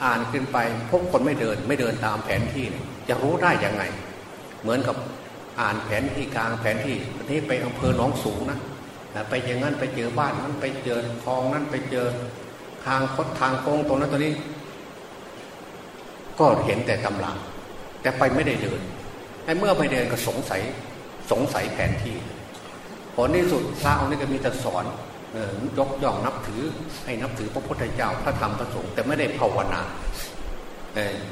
อ่านขึ้นไปพบคนไม่เดินไม่เดินตามแผนที่จะรู้ได้ยังไง เหมือนกับ อ่านแผนที่กลางแผนที่นี้ไปอำเภอหนองสูงนะไปอย่างนั้นไปเจอบ้านนั้นไปเจอคลองนั้นไปเจอทางคดทางโค้งตรงนั้นตรงนี้ ก็เห็นแต่ตำราแต่ไปไม่ได้เดินไอ้เมื่อไปเดินก็สงสัยสงสัยแผนที่ผลที่สุดพระองค์นี้ก็มีแต่สอนยกย่องนับถือให้นับถือพระพุทธเจ้าพระธรรมพระสงฆ์แต่ไม่ได้ภาวนา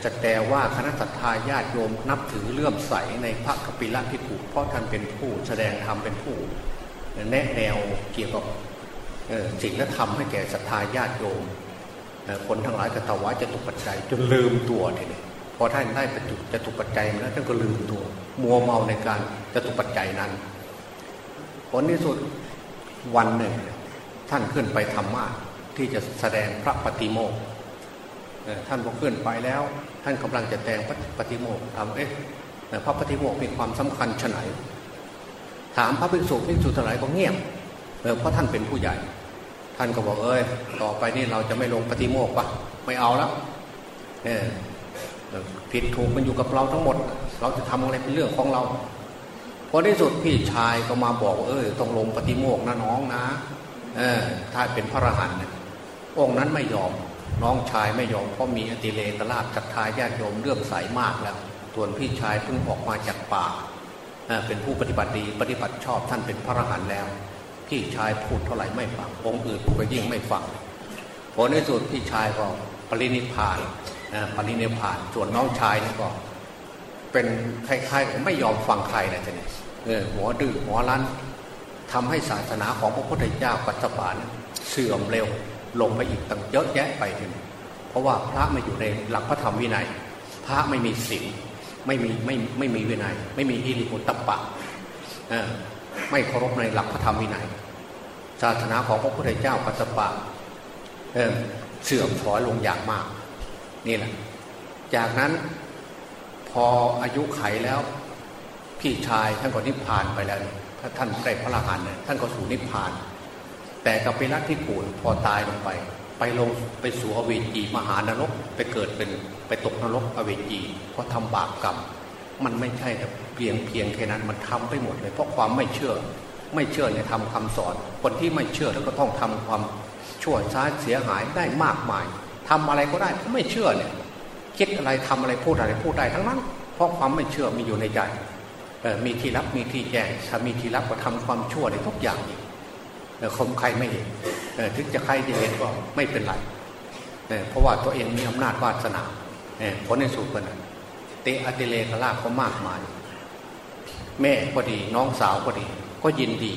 จะแต่ว่าคณะสัตยาญาติโยมนับถือเลื่อมใสในพระกปิละพิขุเพราะท่านเป็นผู้แสดงธรรมเป็นผู้ แนะแนวเกี่ยวกับสิ่งและธรรมให้แก่ศรัทธาญาติโยมคนทั้งหลายก็ถวายจตุปัจจัยจนลืมตัวทีนี้พอท่านได้ประจุจะตุปัจจัยมาแล้วท่านก็ลืมตัว มัวเมาในการจะตุปัจจัยนั้น ผลที่สุดวันหนึ่ง ท่านขึ้นไปธรรมะที่จะแสดงพระปฏิโมก ท่านพอขึ้นไปแล้ว ท่านกำลังจะแต่งพระปฏิโมกทำเอ๊ะพระปฏิโมกมีความสำคัญชไหนถามพระภิกษุภิกษุทั้งหลายก็เงียบเพราะท่านเป็นผู้ใหญ่ ท่านก็บอกเอ้ยต่อไปนี่เราจะไม่ลงปฏิโมกปะไม่เอาแล้วผิดถูกมันอยู่กับเราทั้งหมด เราจะทำอะไรเป็นเรื่องของเราพอที่สุดพี่ชายก็มาบอกเออต้องลงปฏิโมกนะน้องนะ เออถ้าเป็นพระอรหันต์องค์นั้นไม่ยอม น้องชายไม่ยอมเพราะมีอติเลกลาบจักทายญาติโยมเรื่องใสมากแล้วส่วนพี่ชายเพิ่งออกมาจากป่าเป็นผู้ปฏิบัติดีปฏิบัติชอบท่านเป็นพระอรหันต์แล้ว พี่ชายพูดเท่าไหร่ไม่ฟังองค์อื่นก็ยิ่งไม่ฟังผลในสุดพี่ชายก็ปรินิพานปรินิพานส่วนน้องชายนี่ก็เป็นคล้ายๆไม่ยอมฟังใครนะท่านหัวดื้อหัวรั้นทำให้ศาสนาของพระพุทธเจ้าปัจจุบันเสื่อมเร็ว ลงไปอีกตั้งเยอะแยะไปถึงเพราะว่าพระไม่อยู่ในหลักพระธรรมวินัย พระไม่มีศีลไม่มีไม่ไม่มีวินัย ไม่มีอิริโอตปะไม่เคารพในหลักพระธรรมวินัยศาสนาของพระพุทธเจ้าปัจจุบันเสื่อมถอยลงอย่างมาก นี่แหละ จากนั้นพออายุไขแล้ว พี่ชายท่านก็นิพพานไปแล้ว ถ้าท่านได้พระอรหันต์ท่านก็สู่นิพพาน แต่กับไปรักที่ปูนพอตายลงไป ไปลงไปสู่อเวจีมหานรกไปเกิดเป็นไปตกนรกอเวจีเพราะทำบาปกรรม มันไม่ใช่แต่เพียงเพียงแค่นั้นมันทำไปหมดเลย เพราะความไม่เชื่อไม่เชื่อในธรรมคาสอน คนที่ไม่เชื่อแล้วก็ต้องทำความชั่วช้าเสียหายได้มากมายทำอะไรก็ได้ไม่เชื่อเนี่ยคิดอะไรทำอะไรพูดอะไรพูดได้ทั้งนั้น เพราะความไม่เชื่อมีอยู่ในใจมีที่รับมีที่แจ้งถ้ามีที่รับก็ทำความชั่วในทุกอย่างอีก คมใครไม่เห็นถึงจะใครจะเห็นก็ไม่เป็นไรเพราะว่าตัวเองมีอำนาจวาสนาผลในสุดกันเตะอติเลกลาก็มากมาย แม่ก็ดีน้องสาวก็ดี ก็ยินดี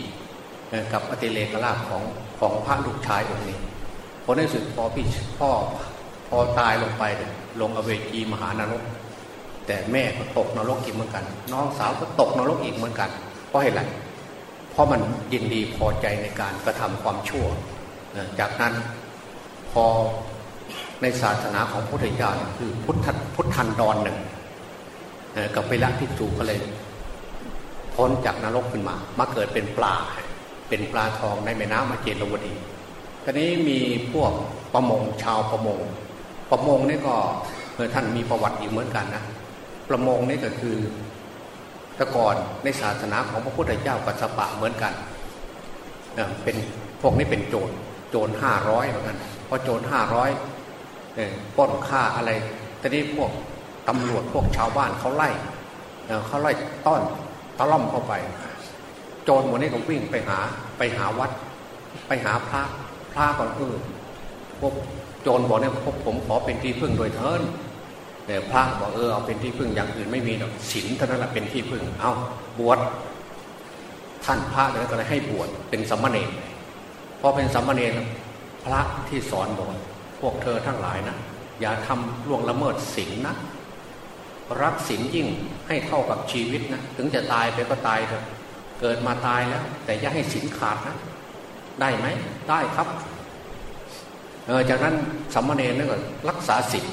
กับอติเลกลาของของพระลูกชายองค์นี้ผลในสุดพอพี่พ่อพอตายลงไปลงอเวจีมหานรก แต่แม่ก็ตกนรกอีกเหมือนกัน น้องสาวก็ตกนรกอีกเหมือนกันเพราะเหตุไร เพราะมันยินดีพอใจในการกระทำความชั่ว จากนั้นพอในศาสนาของพุทธเจ้าคือพุทธพุทธันดรหนึ่งกับไปละพิจูก็เลยพ้นจากนรกขึ้นมา มาเกิดเป็นปลา เป็นปลาทองในแม่น้ำมาเจรวดีตอนนี้มีพวกประมงชาวประมง ประมงนี่ก็ท่านมีประวัติอีกเหมือนกันนะ ประมงนี่ก็คือ ตะก่อนในศาสนาของพระพุทธเจ้ากัสปะเหมือนกันเป็นพวกนี้เป็นโจรโจรห้าร้อยเหมือนกันเพอโจรห้าร้อยป้นฆ่าอะไรแต่นี้พวกตำรวจพวกชาวบ้านเขาไล่เขาไล่ต้อนตะล่อมเข้าไป โจรหมดนี้ก็วิ่งไปหาไปหาวัด ไปหาพระพระก่อนเออพวกโจรบอกเนี่ยพวกผมขอเป็นที่พึ่งโดยเทิน พระบอกเออเอาเป็นที่พึ่งอย่างอื่นไม่มีหรอกศีลเท่านั้นแหละเป็นที่พึ่ง เอาบวชท่านพระเลยก็เลยให้บวชเป็นสัมมาเนรพอเป็นสัมมาเนรพระที่สอนบอกพวกเธอทั้งหลายนะอย่าทำล่วงละเมิดศีลนะรักศีลยิ่งให้เท่ากับชีวิตนะถึงจะตายไปก็ตายเถอะเกิดมาตายแล้ว แต่อย่าให้ศีลขาดนะ ได้ไหมได้ครับเออจากนั้นสัมณเณรนั่นก็รักษาสิทธิ์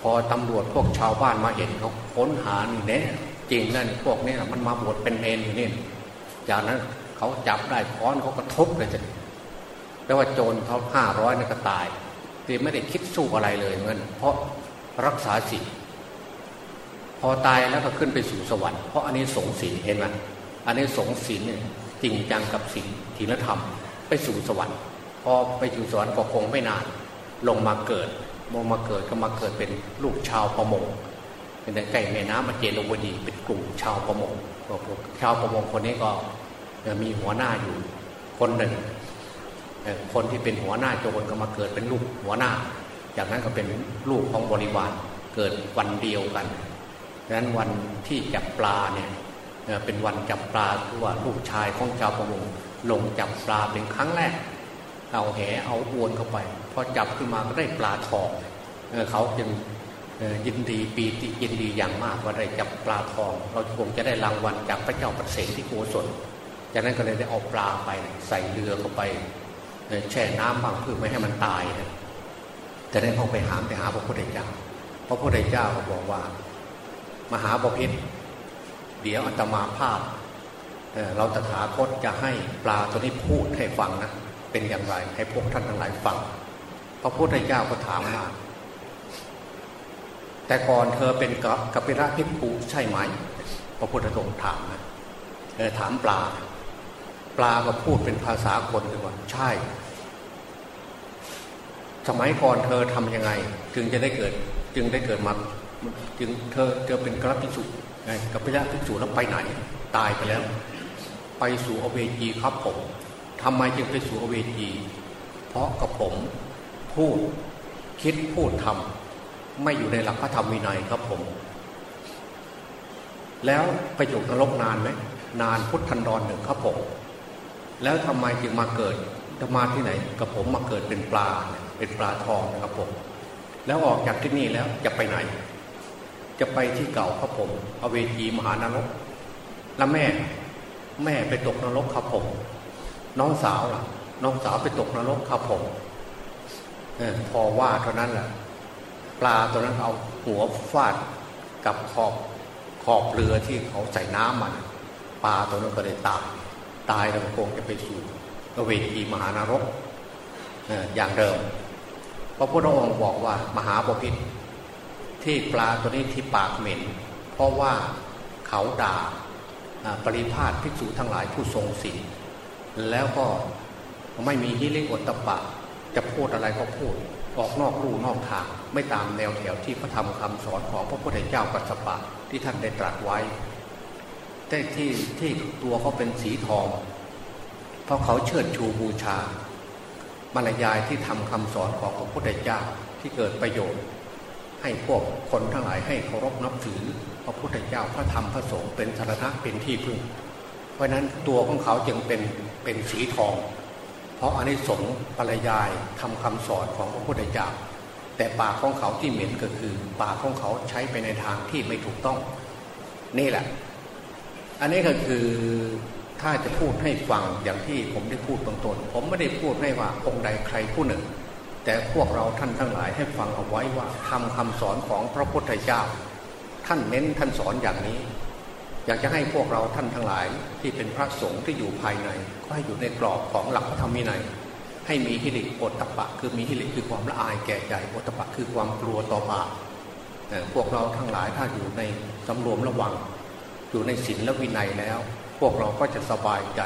พอตำรวจพวกชาวบ้านมาเห็นเขาค้นหานี่เนี่ยจริงนั่นพวกนี้มันมาบวชเป็นเนรอยู่นี่จากนั้นเขาจับได้ค้อนเขาก็ทุบเลยจ้ะแปลว่าโจรเขาห้าร้อยนี่ก็ตายที่ไม่ได้คิดสู้อะไรเลยเงินเพราะรักษาสิทธิ์พอตายแล้วก็ขึ้นไปสู่สวรรค์เพราะอันนี้สงศีลเห็นไหมอันนี้สงศีลเนี่ยจริงจังกับศีลศีลธรรม ไปสู่สวรรค์ พอไปสู่สวรรค์ก็คงไม่นาน ลงมาเกิด ลงมาเกิดก็มาเกิดเป็นลูกชาวประมงเป็นใกล้แม่น้ำมาเจรวดีเป็นกลุ่มชาวประมงชาวประมงคนนี้ก็มีหัวหน้าอยู่คนหนึ่งคนที่เป็นหัวหน้าโจรก็มาเกิดเป็นลูกหัวหน้า จากนั้นก็เป็นลูกของบริวารเกิดวันเดียวกันดังนั้นวันที่จับปลาเนี่ยเป็นวันจับปลาคือว่าลูกชายของชาวประมงลงจับปลาเป็นครั้งแรก เอาแหเอาอวนเข้าไป พอจับขึ้นมาก็ได้ปลาทองเเขาจึงยินดีปีติยินดีอย่างมากว่าได้จับปลาทอง เราคงจะได้รางวัลจากพระเจ้าประเสนที่โกศลจากนั้นก็เลยได้เอาปลาไปใส่เรือเข้าไปแช่น้ำบางเพื่อไม่ให้มันตายจะได้เข้าไปหามไปหาพระพุทธเจ้าพระพุทธเจ้าก็บอกว่า มหาบพิษเดี๋ยวอัตมาภาพ เราตถาคตจะให้ปลาตัวนี้พูดให้ฟังนะ เป็นอย่างไร ให้พวกท่านทั้งหลายฟัง พระพุทธเจ้าก็ถามว่าแต่ก่อนเธอเป็นกัปปิระพิภูใช่ไหม พระพุทธองค์ถามนะเธอถามปลา ปลาก็พูดเป็นภาษาคนเลยว่า ใช่ สมัยก่อนเธอทํำยังไง จึงจะได้เกิด จึงได้เกิดมาจึงเธอเธอเป็นกระพิสุกับพระพิสุแล้วไปไหน ตายไปแล้ว ไปสู่อเวจีครับผม ทำไมจึงไปสู่อเวจีเพราะกับผมพูดคิดพูดทำไม่อยู่ในหลักพระธรรมวินัยครับผม แล้วไปอยู่นรกนานไหมนานพุทธันดรหนึ่งครับผม แล้วทำไมจึงมาเกิดจะมาที่ไหนกับผมมาเกิดเป็นปลาเป็นปลาทองนะครับผม แล้วออกจากที่นี่แล้วจะไปไหน จะไปที่เก่าครับผม อเวจีมหานรก แล้วแม่แม่ไปตกนรกครับผม น้องสาวล่ะ น้องสาวไปตกนรกครับผมอพอว่าเท่านั้นแหละปลาตัวนั้นเอาหัวฟาดกับขอบขอบเรือที่เขาใส่น้ำมัน ปลาตัวนั้นก็เลยตายตายแล้วคงจะไปสู่เวทีมหานรกอย่างเดิมพระพุทธองค์บอกว่ามหาปพิธที่ปลาตัวนี้ที่ปากเหม็น เพราะว่าเขาด่าปริพาทภิกษุทั้งหลายผู้ทรงศีล แล้วก็ไม่มีฮิริโอตปะ จะพูดอะไรก็พูด ออกนอกลู่นอกทาง ไม่ตามแนวแถวที่พระธรรมคำสอนของพระพุทธเจ้ากัสสปะที่ท่านได้ตรัสไว้แต่ที่ที่ตัวเขาเป็นสีทอง เพราะเขาเชิดชูบูชา บรรยายที่ทำคำสอนของพระพุทธเจ้าที่เกิดประโยชน์ ให้พวกคนทั้งหลายให้เคารพนับถือ พระพุทธเจ้าพระธรรมพระสงฆ์เป็นสารณะเป็นที่พึ่ง ราะนั้นตัวของเขาจึงเป็นเป็นสีทอง เพราะอันนี้สงบรยายทำคำสอนของพระพุทธเจ้าแต่ปากของเขาที่เหม็นก็คือ ปากของเขาใช้ไปในทางที่ไม่ถูกต้อง นี่แหละ อันนี้ก็คือถ้าจะพูดให้ฟังอย่างที่ผมได้พูดตรงต้นผมไม่ได้พูดให้ว่าองค์ใดใครผู้หนึ่ง แต่พวกเราท่านทั้งหลายให้ฟังเอาไว้ว่าทำคำสอนของพระพุทธเจ้า ท่านเน้นท่านสอนอย่างนี้ อยากจะให้พวกเราท่านทั้งหลายที่เป็นพระสงฆ์ที่อยู่ภายใน ก็ให้อยู่ในกรอบของหลักพระธรรมวินัยให้มีฮิริโอตตะปะ คือมีฮิริคือความละอายแก่ใจโอตตะปะคือความกลัวต่อบาปพวกเราทั้งหลายถ้าอยู่ในสำรวมระวัง อยู่ในศีลและวินัยแล้ว พวกเราก็จะสบายใจ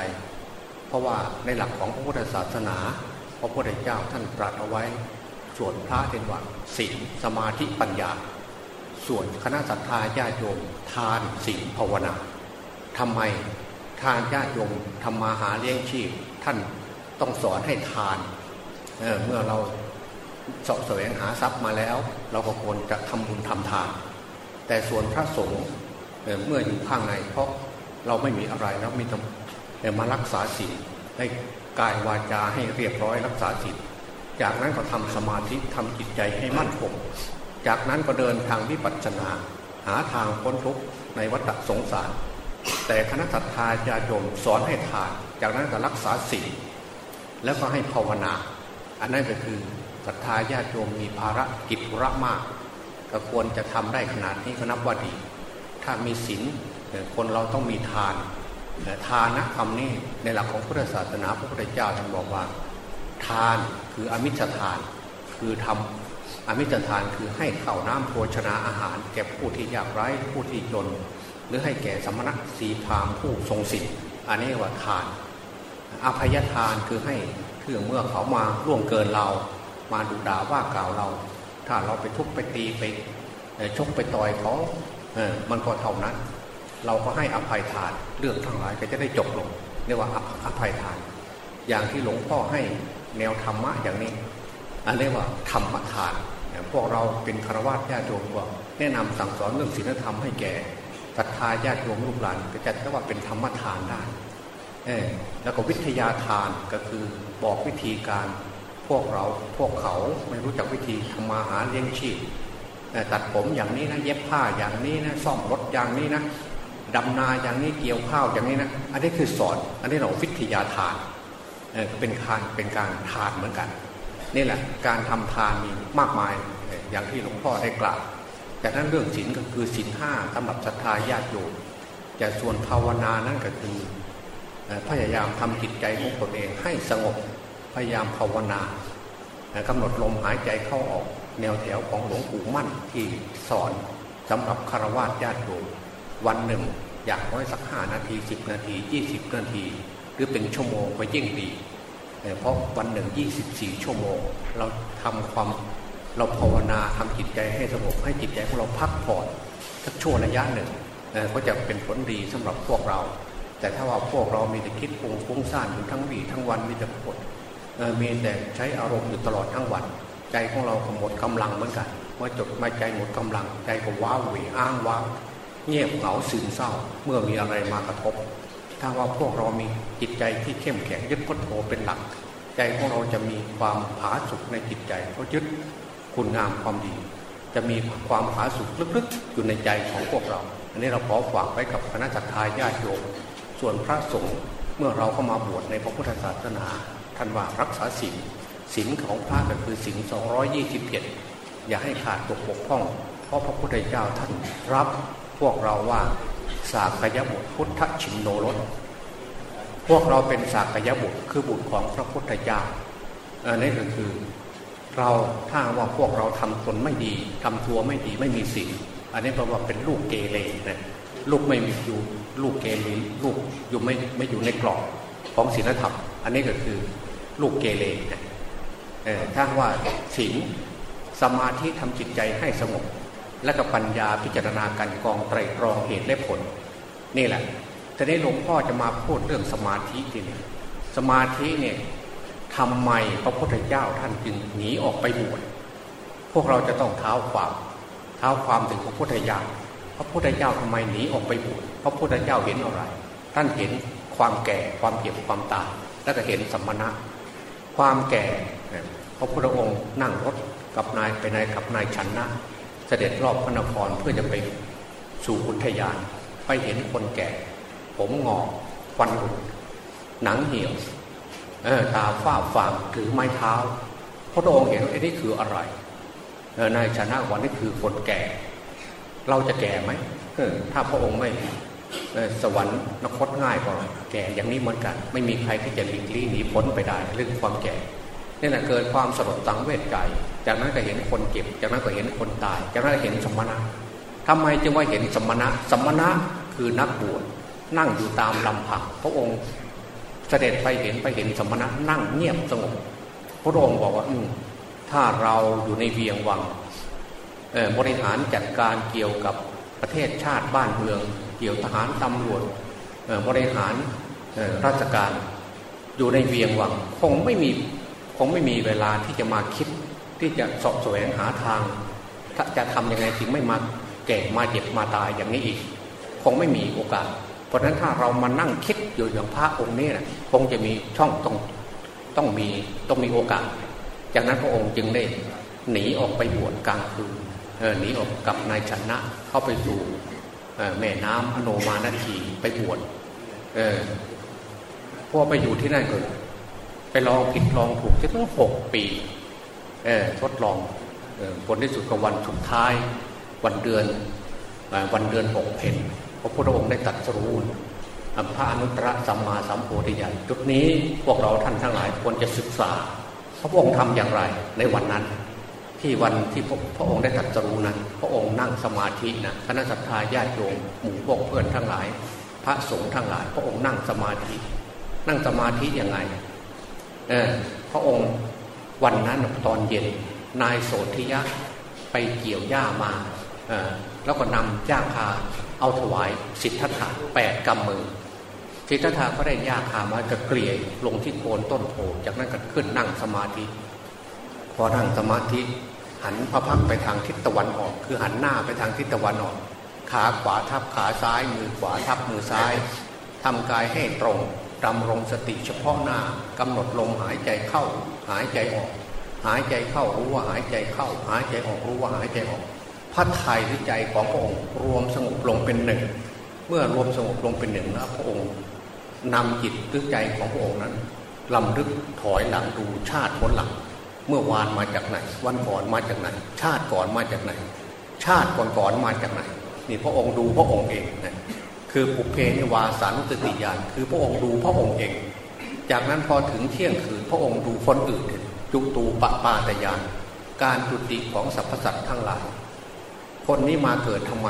เพราะว่าในหลักของพระพุทธศาสนาพระพุทธเจ้าท่านตรัสเอาไว้ส่วนพระเป็นว่าศีลสมาธิปัญญา ส่วนคณะสัตยาญาโยม ทานศีลภาวนาทำไมทานญาโยมทำมาหาเลี้ยงชีพ ท่านต้องสอนให้ทานเเมื่อเราสาะแสวงหาทรัพย์มาแล้ว เราก็ควรจะทำบุญทำทาน แต่ส่วนพระสงฆ์เมื่ออยู่ข้างใน เพราะเราไม่มีอะไรแล้วมีแต่มารักษาศีลให้กายวาจาให้เรียบร้อยรักษาศีลจากนั้นก็ทำสมาธิทำจิตใจให้มั่นคง จากนั้นก็เดินทางวิปัสสนา หาทางพ้นทุกข์ในวัฏสงสาร แต่คณะสัตยาญาโยมสอนให้ทาน จากนั้นก็รักษาศีลแล้วก็ให้ภาวนา อันนั้นก็คือศรัทธาญาติโยมมีภารกิจธุระมาก ก็ควรจะทำได้ขนาดนี้ก็นับว่าดี ถ้ามีศีลคนเราต้องมีทานทานนะคำนี้ในหลักของพุทธศาสนาพระพุทธเจ้าท่านบอกว่า ทานคืออมิตรทาน คือทำ อมิตรทานคือให้ข้าวน้ำโภชนาอาหาร แก่ผู้ที่ยากไร้ผู้ที่จน หรือให้แก่สมณะสีพามผู้ทรงศีลอันนี้ว่าทาน อภัยทานคือให้เพื่อเมื่อเขามาล่วงเกินเรา มาดุด่าว่ากล่าวเรา ถ้าเราไปทุบไปตีไปชกไปต่อยเขาเออมันก็เท่านั้น เราก็ให้อภัยทานเรื่องทั้งหลายก็จะได้จบลงเรียกว่าอภัยทาน อย่างที่หลวงพ่อให้แนวธรรมะอย่างนี้ อันเรียกว่าธรรมทาน พวกเราเป็นคารวะญาติโยมว่าแนะนำสั่งสอนเรื่องศีลธรรมให้แก่ศรัทธาญาติโยมลูกหลานก็จะเรียกว่าเป็นธรรมทานได้แล้วก็วิทยาทานก็คือบอกวิธีการพวกเราพวกเขาไม่รู้จักวิธีทำมาหาเลี้ยงชีพตัดผมอย่างนี้นะเย็บผ้าอย่างนี้นะซ่อมรถอย่างนี้นะดำนาอย่างนี้เกี่ยวข้าวอย่างนี้นะอันนี้คือสอนอันนี้เราวิทยาทานเป็นการเป็นการทานเหมือนกัน นี่แหละการทำทานมีมากมายอย่างที่หลวงพ่อได้กล่าว แต่นั้นเรื่องศีลก็คือศีลห้าสำหรับศรัทธาญาติโยมแต่ส่วนภาวนานั่นก็คือพยายามทำจิตใจของตนเองให้สงบพยายามภาวนากำหนดลมหายใจเข้าออกแนวแถวของหลวงปู่มั่นที่สอนสำหรับคารวะญาติโยมวันหนึ่ง อยากน้อยสักห้านาทีสิบนาทียี่สิบนาที หรือเป็นชั่วโมงก็ยิ่งดี เพราะวันหนึ่งยี่สิบสี่ชั่วโมง เราทำความเราภาวนาทำจิตใจให้สงบให้จิตใจของเราพักผ่อนสักช่วงระยะหนึ่งก็จะเป็นผลดีสำหรับพวกเรา แต่ถ้าว่าพวกเรามีแต่คิดปุงฟุ้งซ่านอยู่ทั้งวีทั้งวันมีแต่ปวดมีแต่ใช้อารมณ์อยู่ตลอดทั้งวัน ใจของเราก็หมดกำลังเหมือนกันเมื่อจดมาใจหมดกำลัง ใจก็ว้าเหวอ้างว้างเงียบเหงาซึมเศร้า เมื่อมีอะไรมากระทบ ถ้าว่าพวกเรามีจิตใจที่เข้มแข็งยึดพุทโธเป็นหลัก ใจของเราจะมีความผาสุกในจิตใจเพราะยึดคุณงามความดี จะมีความผาสุกลึกๆอยู่ในใจของพวกเรา อันนี้เราขอฝากไว้กับคณะจัตตาญาติโยมส่วนพระสงฆ์เมื่อเราเข้ามาบวชในพระพุทธศาสนาท่านว่ารักษาศีลศีลของพระก็คือศีลสองยี่สิบเจ็ดอย่าให้ขาดตกบกพร่อง เพราะพระพุทธเจ้าท่านรับพวกเราว่า สากยบุตรพุทธชินโนรสพวกเราเป็นสากยบุตรคือบุตรของพระพุทธเจ้าอันนี้ก็คือเราถ้าว่าพวกเราทำตนไม่ดีทำตัวไม่ดีไม่มีศีลอันนี้แปลว่าเป็นลูกเกเรนะลูกไม่มีอยู่ลูกเกเรลูกอยู่ไม่ไม่อยู่ในกรอบของศีลธรรม อันนี้ก็คือลูกเกเรนะถ้าว่าศีลสมาธิทำจิตใจให้สงบ และกับปัญญาพิจารณาการกองไตรตรองเหตุและผล นี่แหละแต่นี้หลวงพ่อจะมาพูดเรื่องสมาธิทีนี้สมาธิเนี่ยทำไมพระพุทธเจ้าท่านจึงหนีออกไปบวชพวกเราจะต้องเท้าความเท้าความถึงพระพุทธเจ้าพระพุทธเจ้าทำไมหนีออกไปบวชพระพุทธเจ้าเห็นอะไร ท่านเห็นความแก่ความเจ็บความตายแล้วก็เห็นสัมมณะ ความแก่พระพุทธองค์นั่งรถกับนายไปนายกับนายชันนะ เสด็จรอบพระนครเพื่อจะไปสู่อุทยาน ไปเห็นคนแก่ ผมงอกฟันหลุดหนังเหี่ยวตาฝ้าฟางถือไม้เท้า พระองค์เห็นว่าไอ้นี่คืออะไรนายชนะวันนี้คือคนแก่ เราจะแก่ไหมถ้าพระองค์ไม่สวรรค์นคตง่ายกว่าแก่อย่างนี้เหมือนกัน ไม่มีใครที่จะหลีกลี่หนีพ้นไปได้ เรื่องความแก่ นี่แหละเกิดความสลดสังเวชใจจากนั้นก็เห็นคนเจ็บ จากนั้นก็เห็นคนตาย จากนั้นเห็นสมณะทำไมจึงว่าเห็นสมณะ สมณะคือนักบวชนั่งอยู่ตามลำพังพระองค์เสด็จไปเห็นไปเห็นสมณะนั่งเงียบสงบพระองค์บอกว่าอืถ้าเราอยู่ในเวียงวังบริหารจัดการเกี่ยวกับประเทศชาติบ้านเมือง เกี่ยวทหารตำรวจบริหารราชการอยู่ในเวียงวังคงไม่มี คงไม่มีเวลาที่จะมาคิดที่จะสอบแสวงหาทางจะทำยังไงถึงไม่มาแก่มาเจ็บมาตายอย่างนี้อีก คงไม่มีโอกาส เพราะฉะนั้นถ้าเรามานั่งคิดอยู่อย่างพระองค์นี้นะคงจะมีช่องต้องต้องมีต้องมีโอกาส จากนั้นพระองค์จึงได้หนีออกไปบวชกลางคืนหนีออกกับนายชนะเข้าไปสู่แม่น้ำอโนมานาทีไปบวชพอไปอยู่ที่นั่นก็ ไปลองผิดลองถูกที่ตั้งหกปีทดลองผลที่สุดกับวันสุดท้าย วันเดือนวันเดือนหกเพนพระพุทธองค์ได้ตัดสรุนพระอนุตตรสัมมาสัมโพธิญาณจุดนี้พวกเราท่านทั้งหลายควรจะศึกษา พระองค์ทำอย่างไรในวันนั้น ที่วันที่พระองค์ได้ตัดสรุนั้น พระองค์นั่งสมาธินะคณะสัตยาญาติโยมหมู่พวกเพื่อนทั้งหลาย พระสงฆ์ทั้งหลาย พระองค์นั่งสมาธิ นั่งสมาธิอยังไง เออพระองค์วันนั้นตอนเย็น นายโสธิยะไปเกี่ยวหญ้ามาแล้วก็นำหญ้าคาเอาถวายสิทธัตถะแปดกำมือสิทธัตถะก็ได้หญ้าคามาก็เกลี่ยลงที่โคนต้นโพจากนั้นก็ขึ้นนั่งสมาธิ พอนั่งสมาธิ หันพระพักไปทางทิศตะวันออก คือหันหน้าไปทางทิศตะวันออกขาขวาทับขาซ้าย มือขวาทับมือซ้ายทำกายให้ตรง ดำรงสติเฉพาะหน้ากำหนดลมหายใจเข้า หายใจออก หายใจเข้ารู้ว่าหายใจเข้า หายใจออกรู้ว่าหายใจออกพระไทยหรือใจของพระองค์รวมสงบลงเป็นหนึ่ง เมื่อรวมสงบลงเป็นหนึ่งแล้วพระองค์นำจิตหรือใจของพระองค์นั้นลำลึกถอยหลังดูชาติผลหลัง เมื่อวานมาจากไหน วันก่อนมาจากไหน ชาติก่อนมาจากไหน ชาติก่อนก่อนมาจากไหนนี่พระองค์ดูพระองค์เองนะ คือปุเพนิวาสานุสติญาณคือพระองค์ดูพระองค์เอง จากนั้นพอถึงเที่ยงคืนพระองค์ดูคนอื่นจุตูปปาตยานการจุติของสรรพสัตว์ทั้งหลาย คนนี้มาเกิดทำไม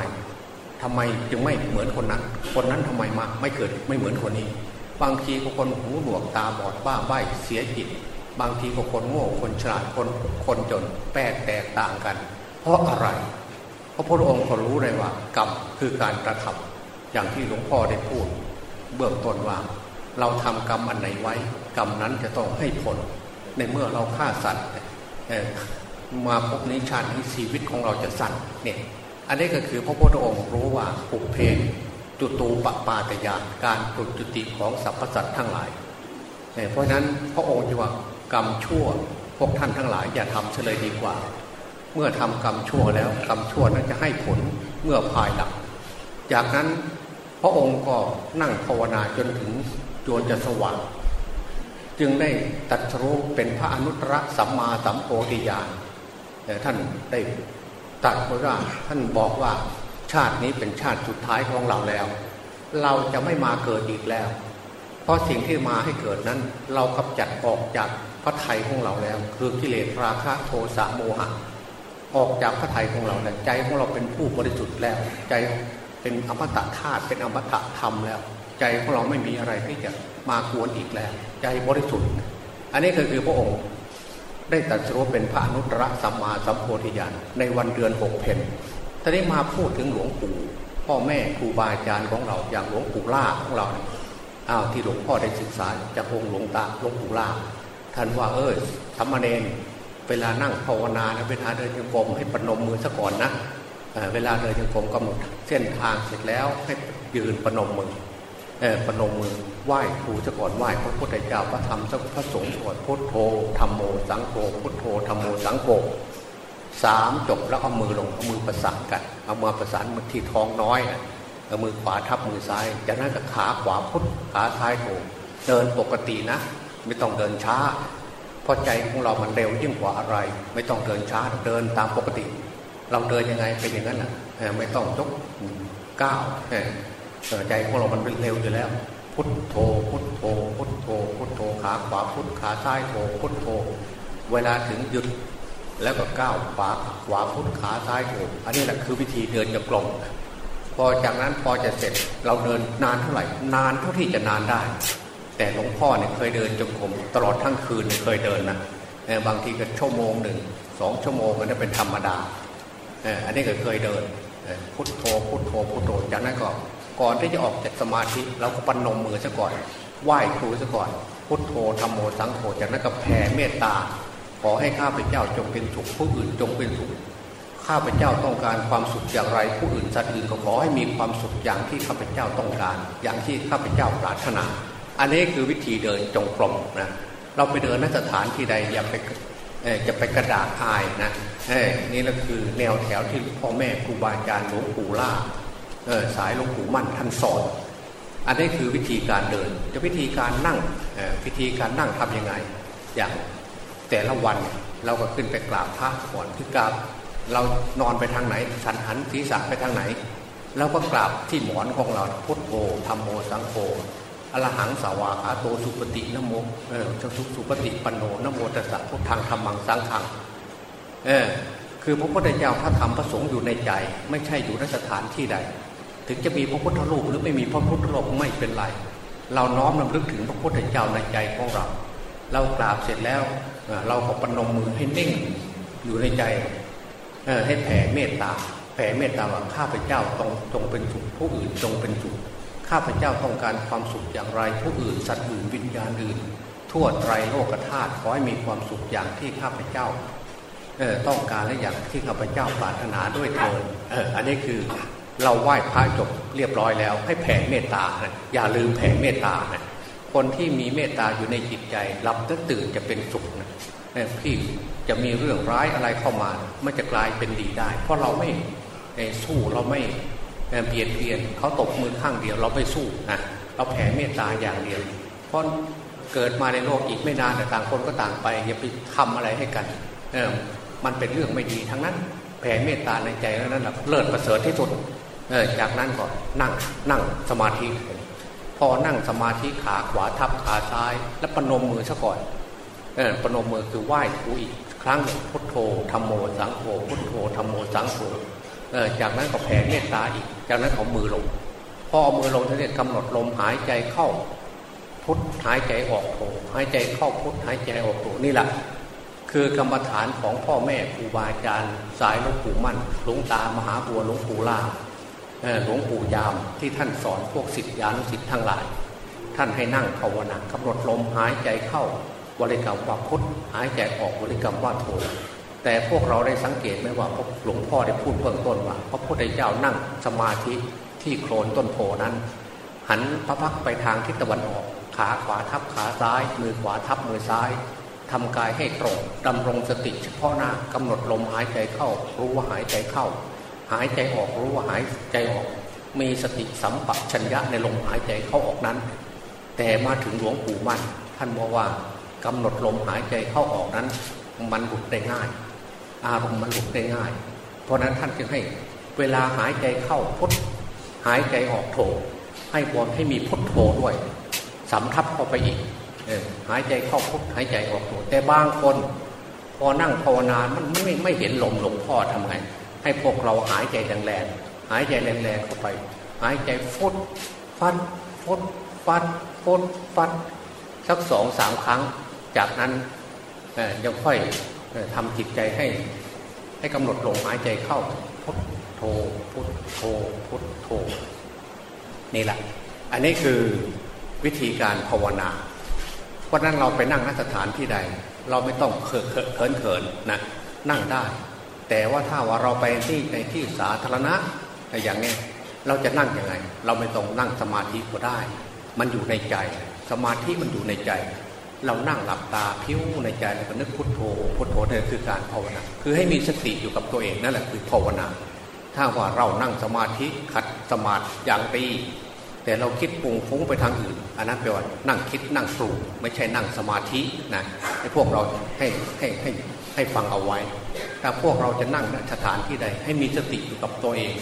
ทำไมจึงไม่เหมือนคนนั้น คนนั้นทำไมมาไม่เกิดไม่เหมือนคนนี้ บางทีก็คนหูหนวกตาบอดบ้าใบเสียจิต บางทีก็คนโง่คนฉลาดคนคนจนแปกแตกต่างกัน เพราะอะไร เพราะพุทธองค์ก็รู้เลยว่ากรรมคือการกระทำ อย่างที่หลวงพ่อได้พูด เบื้องต้นว่า เราทำกรรมอันไหนไว้ กรรมนั้นจะต้องให้ผล ในเมื่อเราฆ่าสัตว์มาพบนี้ชาตินี้ชีวิตของเราจะสั้นเนี่ยอันนี้ก็คือพระพุทธองค์รู้ว่าปุเพนจุตูปปาตยานการปลุกจุติของสรรพสัตว์ทั้งหลายเพราะฉะนั้นพระองค์จะว่ากรรมชั่วพวกท่านทั้งหลายอย่าทำเฉลยดีกว่า เมื่อทำกรรมชั่วแล้วกรรมชั่วนั้นจะให้ผลเมื่อภายหลัง จากนั้น ระองค์ก็นั่งภาวนาจนถึงจวนจะสว่างจึงได้ตัดรู้เป็นพระอนุตตรสัมมาสัมโพธิญาณแต่ท่านได้ตัดว่าท่านบอกว่าชาตินี้เป็นชาติสุดท้ายของเราแล้ว เราจะไม่มาเกิดอีกแล้ว เพราะสิ่งที่มาให้เกิดนั้น เรากำจัดออกจากพระไทยของเราแล้ว คือกิเลสราคะโทสะโมหะ ออกจากพระไทยของเราแล้วใจของเราเป็นผู้บริสุทธิ์แล้ว ใจ เป็นอมตะธาตุเป็นอมตะธรรมแล้ว ใจของเราไม่มีอะไรที่จะมากวนอีกแล้ว ใจบริสุทธิ์ อันนี้คือคือพระองค์ได้ตัดสู้เป็นพระอนุตตรสัมมาสัมโพธิญาณในวันเดือนหกเพนตอนนี้มาพูดถึงหลวงปู่พ่อแม่ครูบาอาจารย์ของเราอย่างหลวงปู่ล่าของเราอ้าวที่หลวงพ่อได้ศึกษาจากองค์หลวงตาหลวงปู่ล่าท่านว่าเออธรรมเนนเวลานั่งภาวนาเวลาเดินโยกมให้ปนมมือซะก่อนนะ เวลาเดินโยกรมกำหนดเส้นทางเสร็จแล้วให้ยืนปนมมือปนมมือไหว้ครูซะก่อนไหว้พระพุทธเจ้าพระธรรมพระสงฆ์ก่อนพุทโธธรรมโมสังโฆพุทโธธรรมโมสังโฆสามจบแล้วเอามือลงเอามือประสานกันเอามือประสานมือที่ท้องน้อยเอามือขวาทับมือซ้ายจากนั้นก็ขาขวาพุทขาซ้ายโถเดินปกตินะ ไม่ต้องเดินช้าเพราะใจของเรามันเร็วยิ่งกว่าอะไร ไม่ต้องเดินช้าเดินตามปกติ เราเดินยังไงเป็นอย่างนั้นนะไม่ต้องยกก้าวใจของเรามันเป็นเร็วอยู่แล้ว พุทโธ พุทโธ พุทโธ พุทโธขาขวาพุทขาซ้ายโธพุทโธ เวลาถึงหยุดแล้วก็ก้าวขวาขวาพุทขาซ้ายโธอันนี้แหละคือวิธีเดินจะกลมพอจากนั้นพอจะเสร็จเราเดินนานเท่าไหร่ นานเท่าที่จะนานได้ แต่หลวงพ่อเนี่ยเคยเดินจงกรมตลอดทั้งคืนเคยเดินนะบางทีก็ชั่วโมงหนึ่งสองชั่วโมงมันจะเป็นธรรมดา อันนี้ก็เคยเดินพุทโธพุทโธพุทโธจากนั้นก็ก่อนที่จะออกจากสมาธิเราก็ปนมมือซะก่อน ไหว้ครูซะก่อน พุทโธธรรมโมสังโฆจากนั้นก็แผ่เมตตา ขอให้ข้าพเจ้าจงเป็นสุขผู้อื่นจงเป็นสุขข้าพเจ้าต้องการความสุขอย่างไร ผู้อื่นสัตว์อื่นก็ขอให้มีความสุขอย่างที่ข้าพเจ้าต้องการ อย่างที่ข้าพเจ้าปรารถนา อันนี้คือวิธีเดินจงกรมนะเราไปเดินนสถานที่ใดอย่าไปจะไปกระดาษอายนะ นี่แหละคือแนวแถวที่พ่อแม่ครูบาอาจารย์หลวงปู่ล่าสายหลวงปู่มั่นท่านสอนอันนี้คือวิธีการเดิน จะวิธีการนั่งวิธีการนั่งทํำยังไง อย่างแต่ละวันเราก็ขึ้นไปกราบพระก่อนคือกราบเรานอนไปทางไหนสันหันศีรษะไปทางไหนเราก็กราบที่หมอนของเราพุทโธธรรมโมสังโฆอรหังสาวาขาโตสุปฏินโมเออสุสุปฏิปันโนนโมตัสสะพุทธังธรรมังสังขัง เออคือพระพุทธเจ้าพระธรรมพระสงฆ์อยู่ในใจ ไม่ใช่อยู่ในสถานที่ใด ถึงจะมีพระพุทธรูปหรือไม่มีพระพุทธรูปไม่เป็นไร เราน้อมนำลึกถึงพระพุทธเจ้าในใจของเรา เรากราบเสร็จแล้วเราก็ปนมมือให้นิ่งอยู่ในใจให้แผ่เมตตาแผ่เมตตาว่าข้าพเจ้าต้องจงเป็นสุขผู้อื่นจงเป็นสุขข้าพเจ้าต้องการความสุขอย่างไรผู้อื่นสัตว์อื่นวิญญาณอื่น ทั่วไตรโลกธาตุขอให้มีความสุขอย่างที่ข้าพเจ้า ต้องการและอย่างที่ข้าพเจ้าปรารถนาด้วยเถิดเอออันนี้คือเราไหว้พระจบเรียบร้อยแล้ว ให้แผ่เมตตานะอย่าลืมแผ่เมตตานะคนที่มีเมตตาอยู่ในจิตใจรับตั้งตื่นจะเป็นสุขนะพี่จะมีเรื่องร้ายอะไรเข้ามา มันจะกลายเป็นดีได้ เพราะเราไม่สู้เราไม่เปลี่ยนเปลี่ยนเขาตกมือข้างเดียวเราไม่สู้นะเราแผ่เมตตาอย่างเดียว เพราะเกิดมาในโลกอีกไม่นานแต่ต่างคนก็ต่างไปอย่าไปทำอะไรให้กันเออ มันเป็นเรื่องไม่ดีทั้งนั้นแผ่เมตตาในใจแล้วนั้นแหละเลิศประเสริฐที่สุดเออจากนั้นก็นั่งนั่งสมาธิ พอนั่งสมาธิขาขวาทับขาซ้าย แล้วปนมมือซะก่อนเออปนมมือคือไหว้ครูอีกครั้งหนึ่งพุทโธธรรมโมสังโฆพุทโธธรรมโมสังโฆจากนั้นก็แผ่เมตตาอีก จากนั้นเอามือลง พอเอามือลงท่านเรียกกำหนดลมหายใจเข้าพุทหายใจออกโถหายใจเข้าพุทหายใจออกโถนี่แหละ คือกรรมฐานของพ่อแม่ครูบาอาจารย์ สายหลวงปู่มั่นหลวงตามหาบัวหลวงปู่ล่าหลวงปู่ยามที่ท่านสอนพวกสิทธิยานุสิทธิ์ทั้งหลาย ท่านให้นั่งภาวนากำหนดลมหายใจเข้าบริกรรมว่าพุทหายใจออกบริกรรมว่าโถแต่พวกเราได้สังเกตไหมว่าหลวงพ่อได้พูดเบื้องต้นว่า พระพุทธเจ้านั่งสมาธิที่โคลนต้นโพนั้น หันพระพักไปทางทิศตะวันออก ขาขวาทับขาซ้าย มือขวาทับมือซ้าย ทำกายให้ตรงดำรงสติเฉพาะหน้ากำหนดลมหายใจเข้า รู้ว่าหายใจเข้า หายใจออกรู้ว่าหายใจออก มีสติสัมปชัญญะในลมหายใจเข้าออกนั้น แต่มาถึงหลวงปู่มั่นท่านบอกว่ากำหนดลมหายใจเข้าออกนั้น มันหลุดได้ง่าย อารมณ์มันหลุดได้ง่าย เพราะนั้นท่านจึงให้เวลาหายใจเข้าพุทหายใจออกโถให้บอลให้มีพุทโธด้วยสำทับเข้าไปอีก หายใจเข้าพุทหายใจออกโถแต่บางคน พอนั่งภาวนามันไม่ไม่เห็นลมหลงพ่อทำไง ให้พวกเราหายใจแรงๆหายใจแรงๆเข้าไป หายใจฟุดฟันฟุดฟันฟุดฟันสักสองสามครั้ง จากนั้นยังค่อยทำจิตใจให้ ให้กำหนดลมหายใจเข้าพุทโธพุทโธพุทโธนี่แหละ อันนี้คือวิธีการภาวนา ราะนั้นเราไปนั่งนสถานที่ใด เราไม่ต้องเขินเขินนนะนั่งได้ แต่ว่าถ้าว่าเราไปที่ในที่สาธารณะอย่างนี้เราจะนั่งยังไง เราไม่ต้องนั่งสมาธิก็ได้ มันอยู่ในใจ สมาธิมันอยู่ในใจ เรานั่งหลับตาพิ้วในใจแล้วก็นึกพุทโธพุทโธนี่คือการภาวนาคือให้มีสติอยู่กับตัวเองนั่นแหละคือภาวนา ถ้าว่าเรานั่งสมาธิขัดสมาธิอย่างตี แต่เราคิดปุงฟุ้งไปทางอื่น อันนั้นแปลว่านั่งคิดนั่งปรุงไม่ใช่นั่งสมาธินะให้พวกเราให้ให้ให้ให้ฟังเอาไว้ ถ้าพวกเราจะนั่งสถานที่ใด ให้มีสติอยู่กับตัวเอง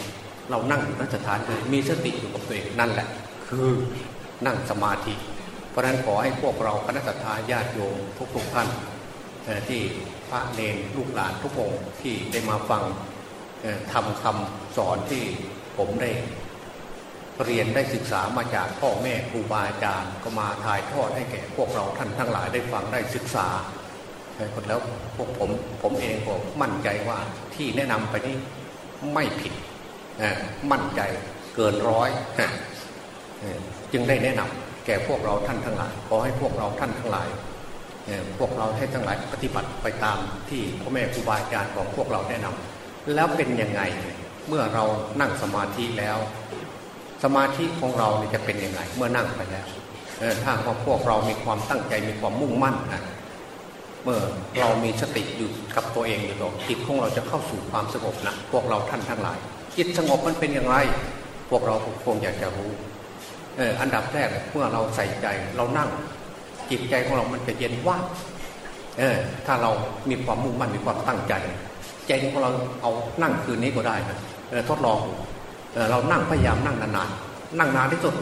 เรานั่งอยู่นสถานใดมีสติอยู่กับตัวเองนั่นแหละ คือนั่งสมาธิ เพราะนั้นขอให้พวกเราคณะสัตยาญาติโยมทุกทุกท่านที่พระเนรลูกหลานทุกองที่ได้มาฟังทำคำสอนที่ผมได้ เรียนได้ศึกษามาจากพ่อแม่ครูบาอาจารย์ ก็มาถ่ายทอดให้แก่พวกเราท่านทั้งหลายได้ฟังได้ศึกษาแล้วพวกผมผมเองก็มั่นใจว่าที่แนะนำไปนี้ไม่ผิดมั่นใจเกินร้อยจึงได้แนะนำแก่พวกเราท่านทั้งหลายขอให้พวกเราท่านทั้งหลายพวกเราให้ทั้งหลายปฏิบัติไปตามที่พ่อแม่ครูบาอาจารย์ของพวกเราแนะนำแล้วเป็นยังไงเมื่อเรานั่งสมาธิแล้ว สมาธิของเราจะเป็นยังไงเมื่อนั่งไปแล้วถ้าพวกเรามีความตั้งใจมีความมุ่งมั่นนะเมื่อเรามีสติอยู่กับตัวเองอยู่ตรงจิตของเราจะเข้าสู่ความสงบนะพวกเราท่านทั้งหลาย จิตสงบมันเป็นอย่างไร พวกเราคงอยากจะรู้เอออันดับแรกเมื่อเราใส่ใจเรานั่ง จิตใจของเรามันจะเย็นว่างเออถ้าเรามีความมุ่งมั่นมีความตั้งใจ ใจของเราเอานั่งคืนนี้ก็ได้นะทดลอง เรานั่งพยายามนั่งนานๆนั่งนานที่สุด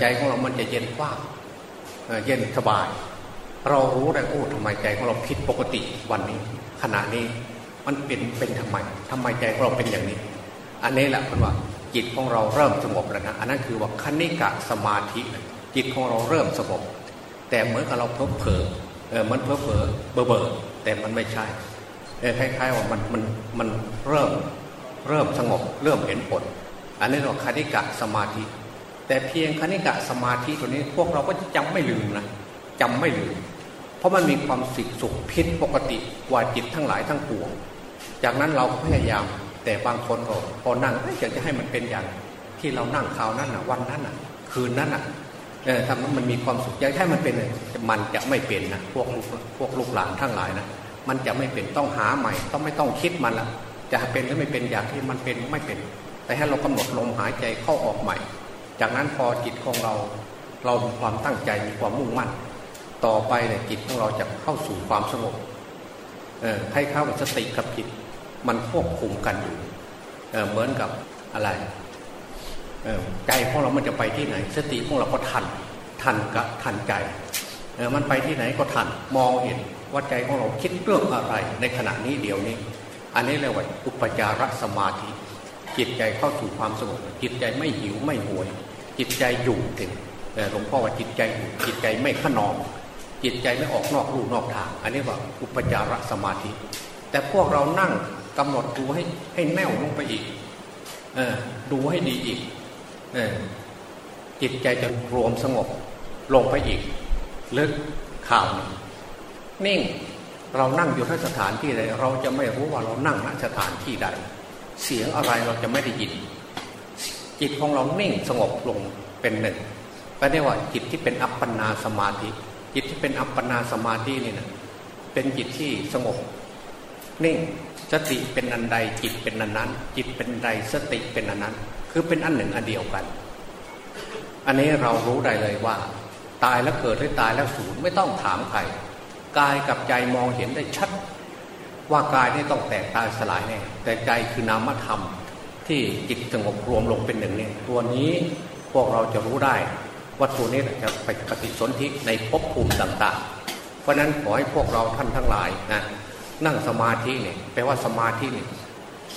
ใจของเรามันจะเย็นกว่างเย็นสบาย เรารู้ได้โอ้ทำไมใจของเราผิดปกติวันนี้ ขณะนี้มันเป็นเป็นทำไมทำไมใจของเราเป็นอย่างนี้ อันนี้แหละคุณว่าจิตของเราเริ่มสงบแล้วนะอันนั้นคือว่าคณิกะสมาธิจิตของเราเริ่มสงบแต่เหมือนกับเราเพ้อเผลอเออมันเพ้อเผลอเบอเบอแต่มันไม่ใช่คล้ายๆว่ามันมันมันเริ่ม เริ่มสงบเริ่มเห็นผล อันนี้เราคณิกะสมาธิ แต่เพียงคณิกะสมาธิตัวนี้พวกเราก็จำไม่ลืมนะจำไม่ลืม เพราะมันมีความสิกสุขพิษปกติกว่าจิตทั้งหลายทั้งปวง จากนั้นเราก็พยายาม แต่บางคนก็พอนั่งอยากจะให้มันเป็นอย่าง ที่เรานั่งคราวนั้นน่ะวันนั้นน่ะคืนนั้นน่ะเออทำให้นมันมีความสุขอยากให้มันเป็นมันจะไม่เป็นนะพวกพวกลูกหลานทั้งหลายนะมันจะไม่เป็นต้องหาใหม่ ต้องไม่ต้องคิดมันละ จะเป็นหรือไม่เป็นอย่างที่มันเป็นไม่เป็น แต่ให้เรากำหนดลมหายใจเข้าออกใหม่ จากนั้นพอจิตของเราเรามีความตั้งใจมีความมุ่งมั่น ต่อไปเนี่ยจิตของเราจะเข้าสู่ความสงบเออให้เข้ากับสติกับจิตมันควบคุมกันอยู่เเหมือนกับอะไรใจของเรามันจะไปที่ไหน สติของเราก็ทันทันกับทันใจมันไปที่ไหนก็ทันมองเห็นว่าใจของเราคิดเรื่องอะไรในขณะนี้เดียวนี้ อันนี้เรียกว่าอุปจารสมาธิ จิตใจเข้าสู่ความสงบจิตใจไม่หิวไม่หวย จิตใจอยู่ถึงหลวงพ่อว่าจิตใจอยู่จิตใจไม่ขนองจิตใจไม่ออกนอกรูนอกทาง อันนี้ว่าอุปจารสมาธิ แต่พวกเรานั่งกำหนดดูให้ให้แน่วลงไปอีกอดูให้ดีอีกอจิตใจจะรวมสงบลงไปอีก ลึกข่าวนิ่ง เรานั่งอยู่ที่สถานที่ใดเราจะไม่รู้ว่าเรานั่งณสถานที่ใด เสียงอะไรเราจะไม่ได้ยิน จิตของเรานิ่งสงบลงเป็นหนึ่งก็ได้ว่าจิตที่เป็นอัปปนาสมาธิ จิตที่เป็นอัปปนาสมาธินี่นะเป็นจิตที่สงบนิ่งสติเป็นอันใดจิตเป็นอันนั้น จิตเป็นใดสติเป็นอันนั้น คือเป็นอันหนึ่งอันเดียวกัน อันนี้เรารู้ได้เลยว่า ตายแล้วเกิดหรือตายแล้วสูญไม่ต้องถามใคร กายกับใจมองเห็นได้ชัด ว่ากายนี่ต้องแตกตายสลายแน่แต่ใจคือนามธรรม ที่จิตสงบรวมลงเป็นหนึ่งเนี่ยตัวนี้พวกเราจะรู้ได้ว่าตัวนี้จะไปปฏิสนธิในภพภูมิต่างๆ เพราะนั้นขอให้พวกเราท่านทั้งหลายนะนั่งสมาธิเนี่ยแปลว่าสมาธิเนี่ย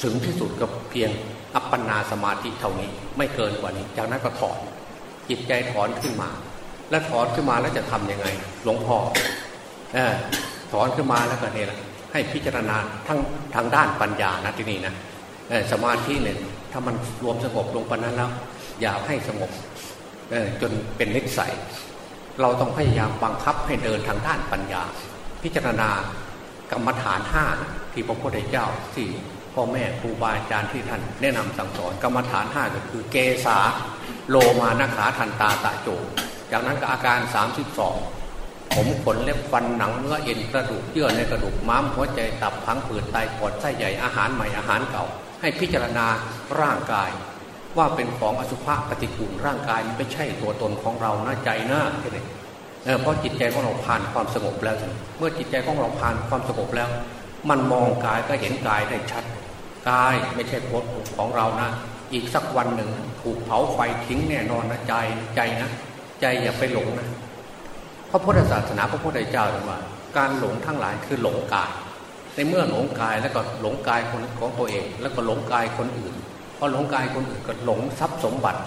ถึงที่สุดกับเพียงอัปปนาสมาธิเท่านี้ ไม่เกินกว่านี้ จากนั้นก็ถอนจิตใจถอนขึ้นมา แล้วถอนขึ้นมาแล้วจะทํำยังไง หลวงพ่อ อถอนขึ้นมาแล้วก็เนี่ยให้พิจารณาทั้งทางด้านปัญญานะที่นี่นะสมาธิเนี่ยถ้ามันรวมสงบลงปนั้นแล้วอย่าให้สงบจนเป็นนิสัย เราต้องพยายามบังคับให้เดินทางด้านปัญญา พิจารณากรรมฐานห้าที่พระพุทธเจ้าที่พ่อแม่ครูบาอาจารย์ที่ท่านแนะนำสั่งสอนกรรมฐานห้าก็คือเกษาโลมานาขาทันตาตะโจ จากนั้นก็อาการ 32 ผมขนเล็บฟันหนังเนื้อเอ็นกระดูกเยื่อในกระดูกม้ามหัวใจตับพังผืดไตปอดไส้ใหญ่อาหารใหม่อาหารเก่า ให้พิจารณาร่างกาย ว่าเป็นของอสุภะปฏิกูลร่างกายไม่ใช่ตัวตนของเราหน้าใจหน้าแค่นี้เพราะจิตใจของเราผ่านความสงบแล้ว เมื่อจิตใจของเราผ่านความสงบแล้ว มันมองกายก็เห็นกายได้ชัดกายไม่ใช่พจน์ของเรานะ อีกสักวันหนึ่งถูกเผาไฟทิ้งแน่นอนนะใจใจนะ ใจอย่าไปหลงนะ พระพุทธศาสนาพระพุทธเจ้าบอกว่า การหลงทั้งหลายคือหลงกาย ในเมื่อหลงกายแล้วก็หลงกายคนของตัวเอง แล้วก็หลงกายคนอื่นพอหลงกายคนอื่นก็หลงทรัพย์สมบัติ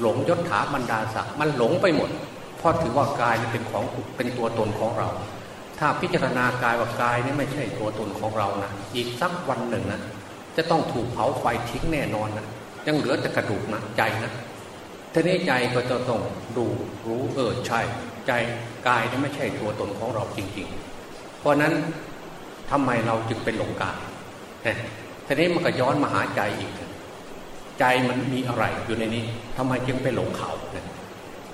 หลงยศถาบรรดาศักดิ์มันหลงไปหมดเพราะถือว่ากายนี่เป็นของเป็นตัวตนของเรา ถ้าพิจารณากายว่ากายนี่ไม่ใช่ตัวตนของเรานะอีกสักวันหนึ่งนะจะต้องถูกเผาไฟทิ้งแน่นอนนะยังเหลือแต่กระดูกนะใจนะทีนี้ใจก็จะต้องดูรู้เออใช่ ใจกายนี่ไม่ใช่ตัวตนของเราจริง ๆ เพราะนั้นทำไมเราจึงเป็นหลงกายทีนี้มันก็ย้อนมาหาใจอีก ใจมันมีอะไรอยู่ในนี้ทำไมจึงไปหลงเขาเนี่ย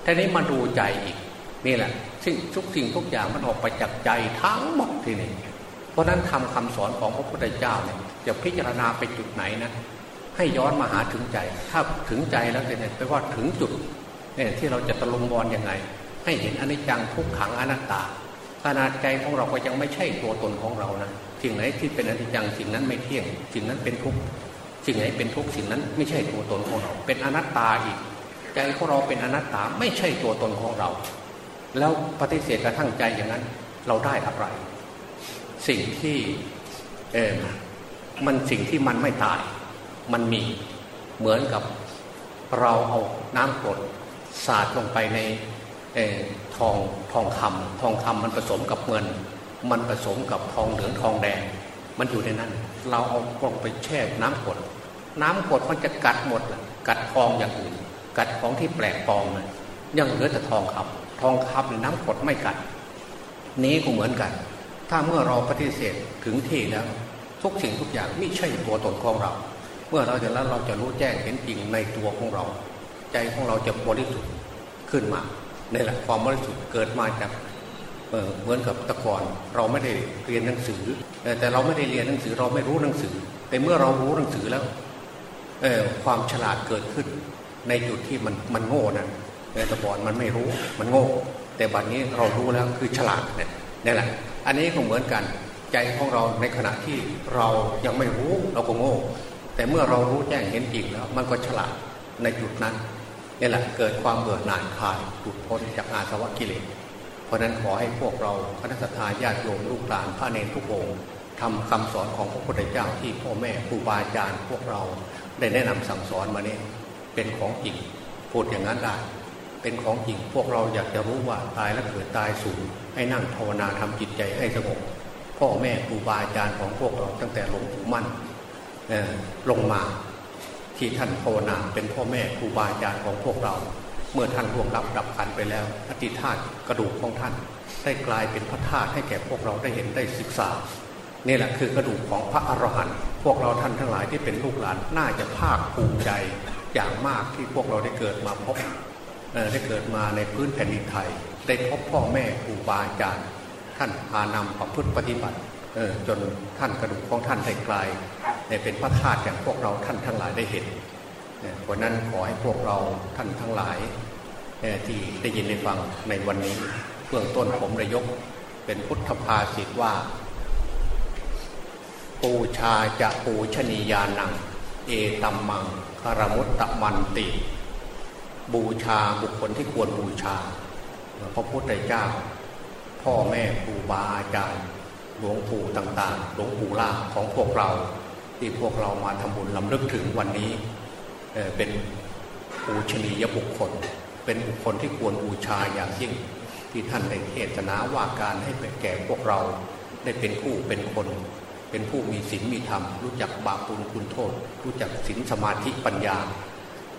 ทีนี้มาดูใจอีกนี่แหละสิ่งทุกสิ่งทุกอย่างมันออกไปจากใจทั้งหมดทีนี้เพราะนั้นทำคำสอนของพระพุทธเจ้าเนี่ยจะพิจารณาไปจุดไหนนะให้ย้อนมาหาถึงใจ ถ้าถึงใจแล้วเนี่ยแปลว่าถึงจุดเนี่ยที่เราจะตะลุมบอลยังไง ให้เห็นอนิจจังทุกขังอนัตตา ขนาดใจของเราก็ยังไม่ใช่ตัวตนของเรานะสิ่งไหนที่เป็นอนิจจังสิ่งนั้นไม่เที่ยงสิ่งนั้นเป็นทุกสิ่งไหนเป็นทุกสิ่งนั้นไม่ใช่ตัวตนของเรา เป็นอนัตตาอีก ใจของเราเป็นอนัตตาไม่ใช่ตัวตนของเรา แล้วปฏิเสธกระทั่งใจอย่างนั้น เราได้อะไร สิ่งที่เออมันสิ่งที่มันไม่ตาย มันมีเหมือนกับเราเอาน้ำกรดสาดลงไปใน ทองทองคำทองคำมันผสมกับเงิน มันผสมกับทองเหลืองทองแดง มันอยู่ในนั้น เราเอาลงไปแช่น้ำกดน้ำกดมันจะกัดหมดกัดทองอย่างอื่น กัดของที่แปลกปลอมเลยยังเหลือแต่ทองคำทองคำหรือน้ำกดไม่กัด นี้ก็เหมือนกัน ถ้าเมื่อเราปฏิเสธถึงที่แล้ว ทุกสิ่งทุกอย่างไม่ใช่ตัวตนของเรา เมื่อเราจะแล้วเราจะรู้แจ้งเห็นจริงในตัวของเรา ใจของเราจะบริสุทธิ์ขึ้นมา นี่แหละความบริสุทธิ์เกิดมาจากเหมือนกับตะกอนเราไม่ได้เรียนหนังสือ แต่เราไม่ได้เรียนหนังสือเราไม่รู้หนังสือ แต่เมื่อเรารู้หนังสือแล้วความฉลาดเกิดขึ้น ในจุดที่มันมันโง่นะตะกอนมันไม่รู้มันโง่ แต่บัดนนี้เรารู้แล้วคือฉลาดเนี่ยนี่แหละ อันนี้ก็เหมือนกันใจของเราในขณะที่เรายังไม่รู้เราก็โง่ แต่เมื่อเรารู้แจ้งเห็นจริงแล้ว มันก็ฉลาดในจุดนั้น นี่แหละเกิดความเบื่อหน่ายคลายหลุดพ้นจากอาสวะกิเลส เพราะนั้นขอให้พวกเราคณะสัตยาญาติโยมลูกหลานพระเนรทุกองค์ทำคำสอนของพระพุทธเจ้าที่พ่อแม่ครูบาอาจารย์พวกเราได้แนะนำสั่งสอนมาเนี่ยเป็นของจริงพูดอย่างนั้นได้ เป็นของจริงพวกเราอยากจะรู้ว่าตายแล้วเกิดตายสูญให้นั่งภาวนาทำจิตใจให้สงบพ่อแม่ครูบาอาจารย์ของพวกเราตั้งแต่หลวงปู่มั่นลงมา ที่ท่านภาวนาเป็นพ่อแม่ครูบาอาจารย์ของพวกเรา เมื่อท่านร่วงรับดับขันไปแล้วอธิธาตุกระดูกของท่าน ได้กลายเป็นพระธาตุให้แก่พวกเราได้เห็นได้ศึกษานี่แหละคือกระดูกของพระอรหันต์พวกเราท่านทั้งหลายที่เป็นลูกหลานน่าจะภาคภูมิใจอย่างมากที่พวกเราได้เกิดมาพบได้เกิดมาในพื้นแผ่นดินไทย ได้พบพ่อแม่ครูบาอาจารย์ ท่านพานำประพฤติปฏิบัติ จนท่านกระดูกของท่านได้กลายเป็นพระธาตุอย่างพวกเราท่านทั้งหลายได้เห็นเพราะนั้นขอให้พวกเราท่านทั้งหลายที่ได้ยินได้ฟังในวันนี้เบื้องต้นผมได้ยกเป็นพุทธภาษิตว่า ปูชาจะปูชนียานัง เอตัมมังคารมุตตะมันติ บูชาบุคคลที่ควรบูชา พระพุทธเจ้า พ่อแม่ครูบาอาจารย์ หลวงปู่ต่างๆ หลวงปู่ล่าของพวกเรา ที่พวกเรามาทำบุญลำลึกถึงวันนี้เเป็นปูชนียบุคคล เป็นบุคคลที่ควรบูชาอย่างยิ่ง ที่ท่านได้เทศนาว่าการให้แก่พวกเราได้เป็นผู้เป็นคน เป็นผู้มีศีลมีธรรม รู้จักบาปบุญคุณโทษ รู้จักศีลสมาธิปัญญา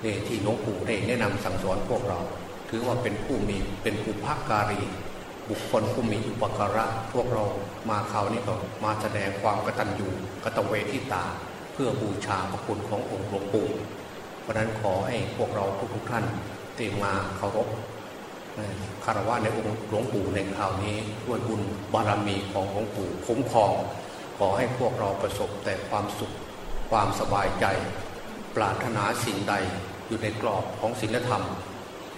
เนี่ยที่หลวงปู่ได้แนะนำสั่งสอนพวกเรา ถือว่าเป็นผู้มีเป็นผู้ภาคการี บุคคลผู้มีอุปการะพวกเรามาเขานี่ก็มาแสดงความกตัญญูกตเวทิตา เพื่อบูชาพระคุณขององค์หลวงปู่เพราะนั้นขอให้พวกเราทุกท่านที่มาเคารพคารวะในองค์หลวงปู่ในคราวนี้ด้วยบุญบารมีของหลวงปู่คุ้มครอง ขอให้พวกเราประสบแต่ความสุขความสบายใจ ปรารถนาสิ่งใดอยู่ในกรอบของศีลธรรม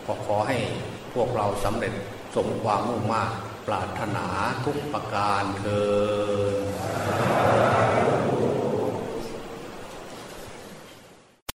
ก็ขอให้พวกเราสำเร็จ สมความมุ่งมา่ปรารถนาทุกประการเธอ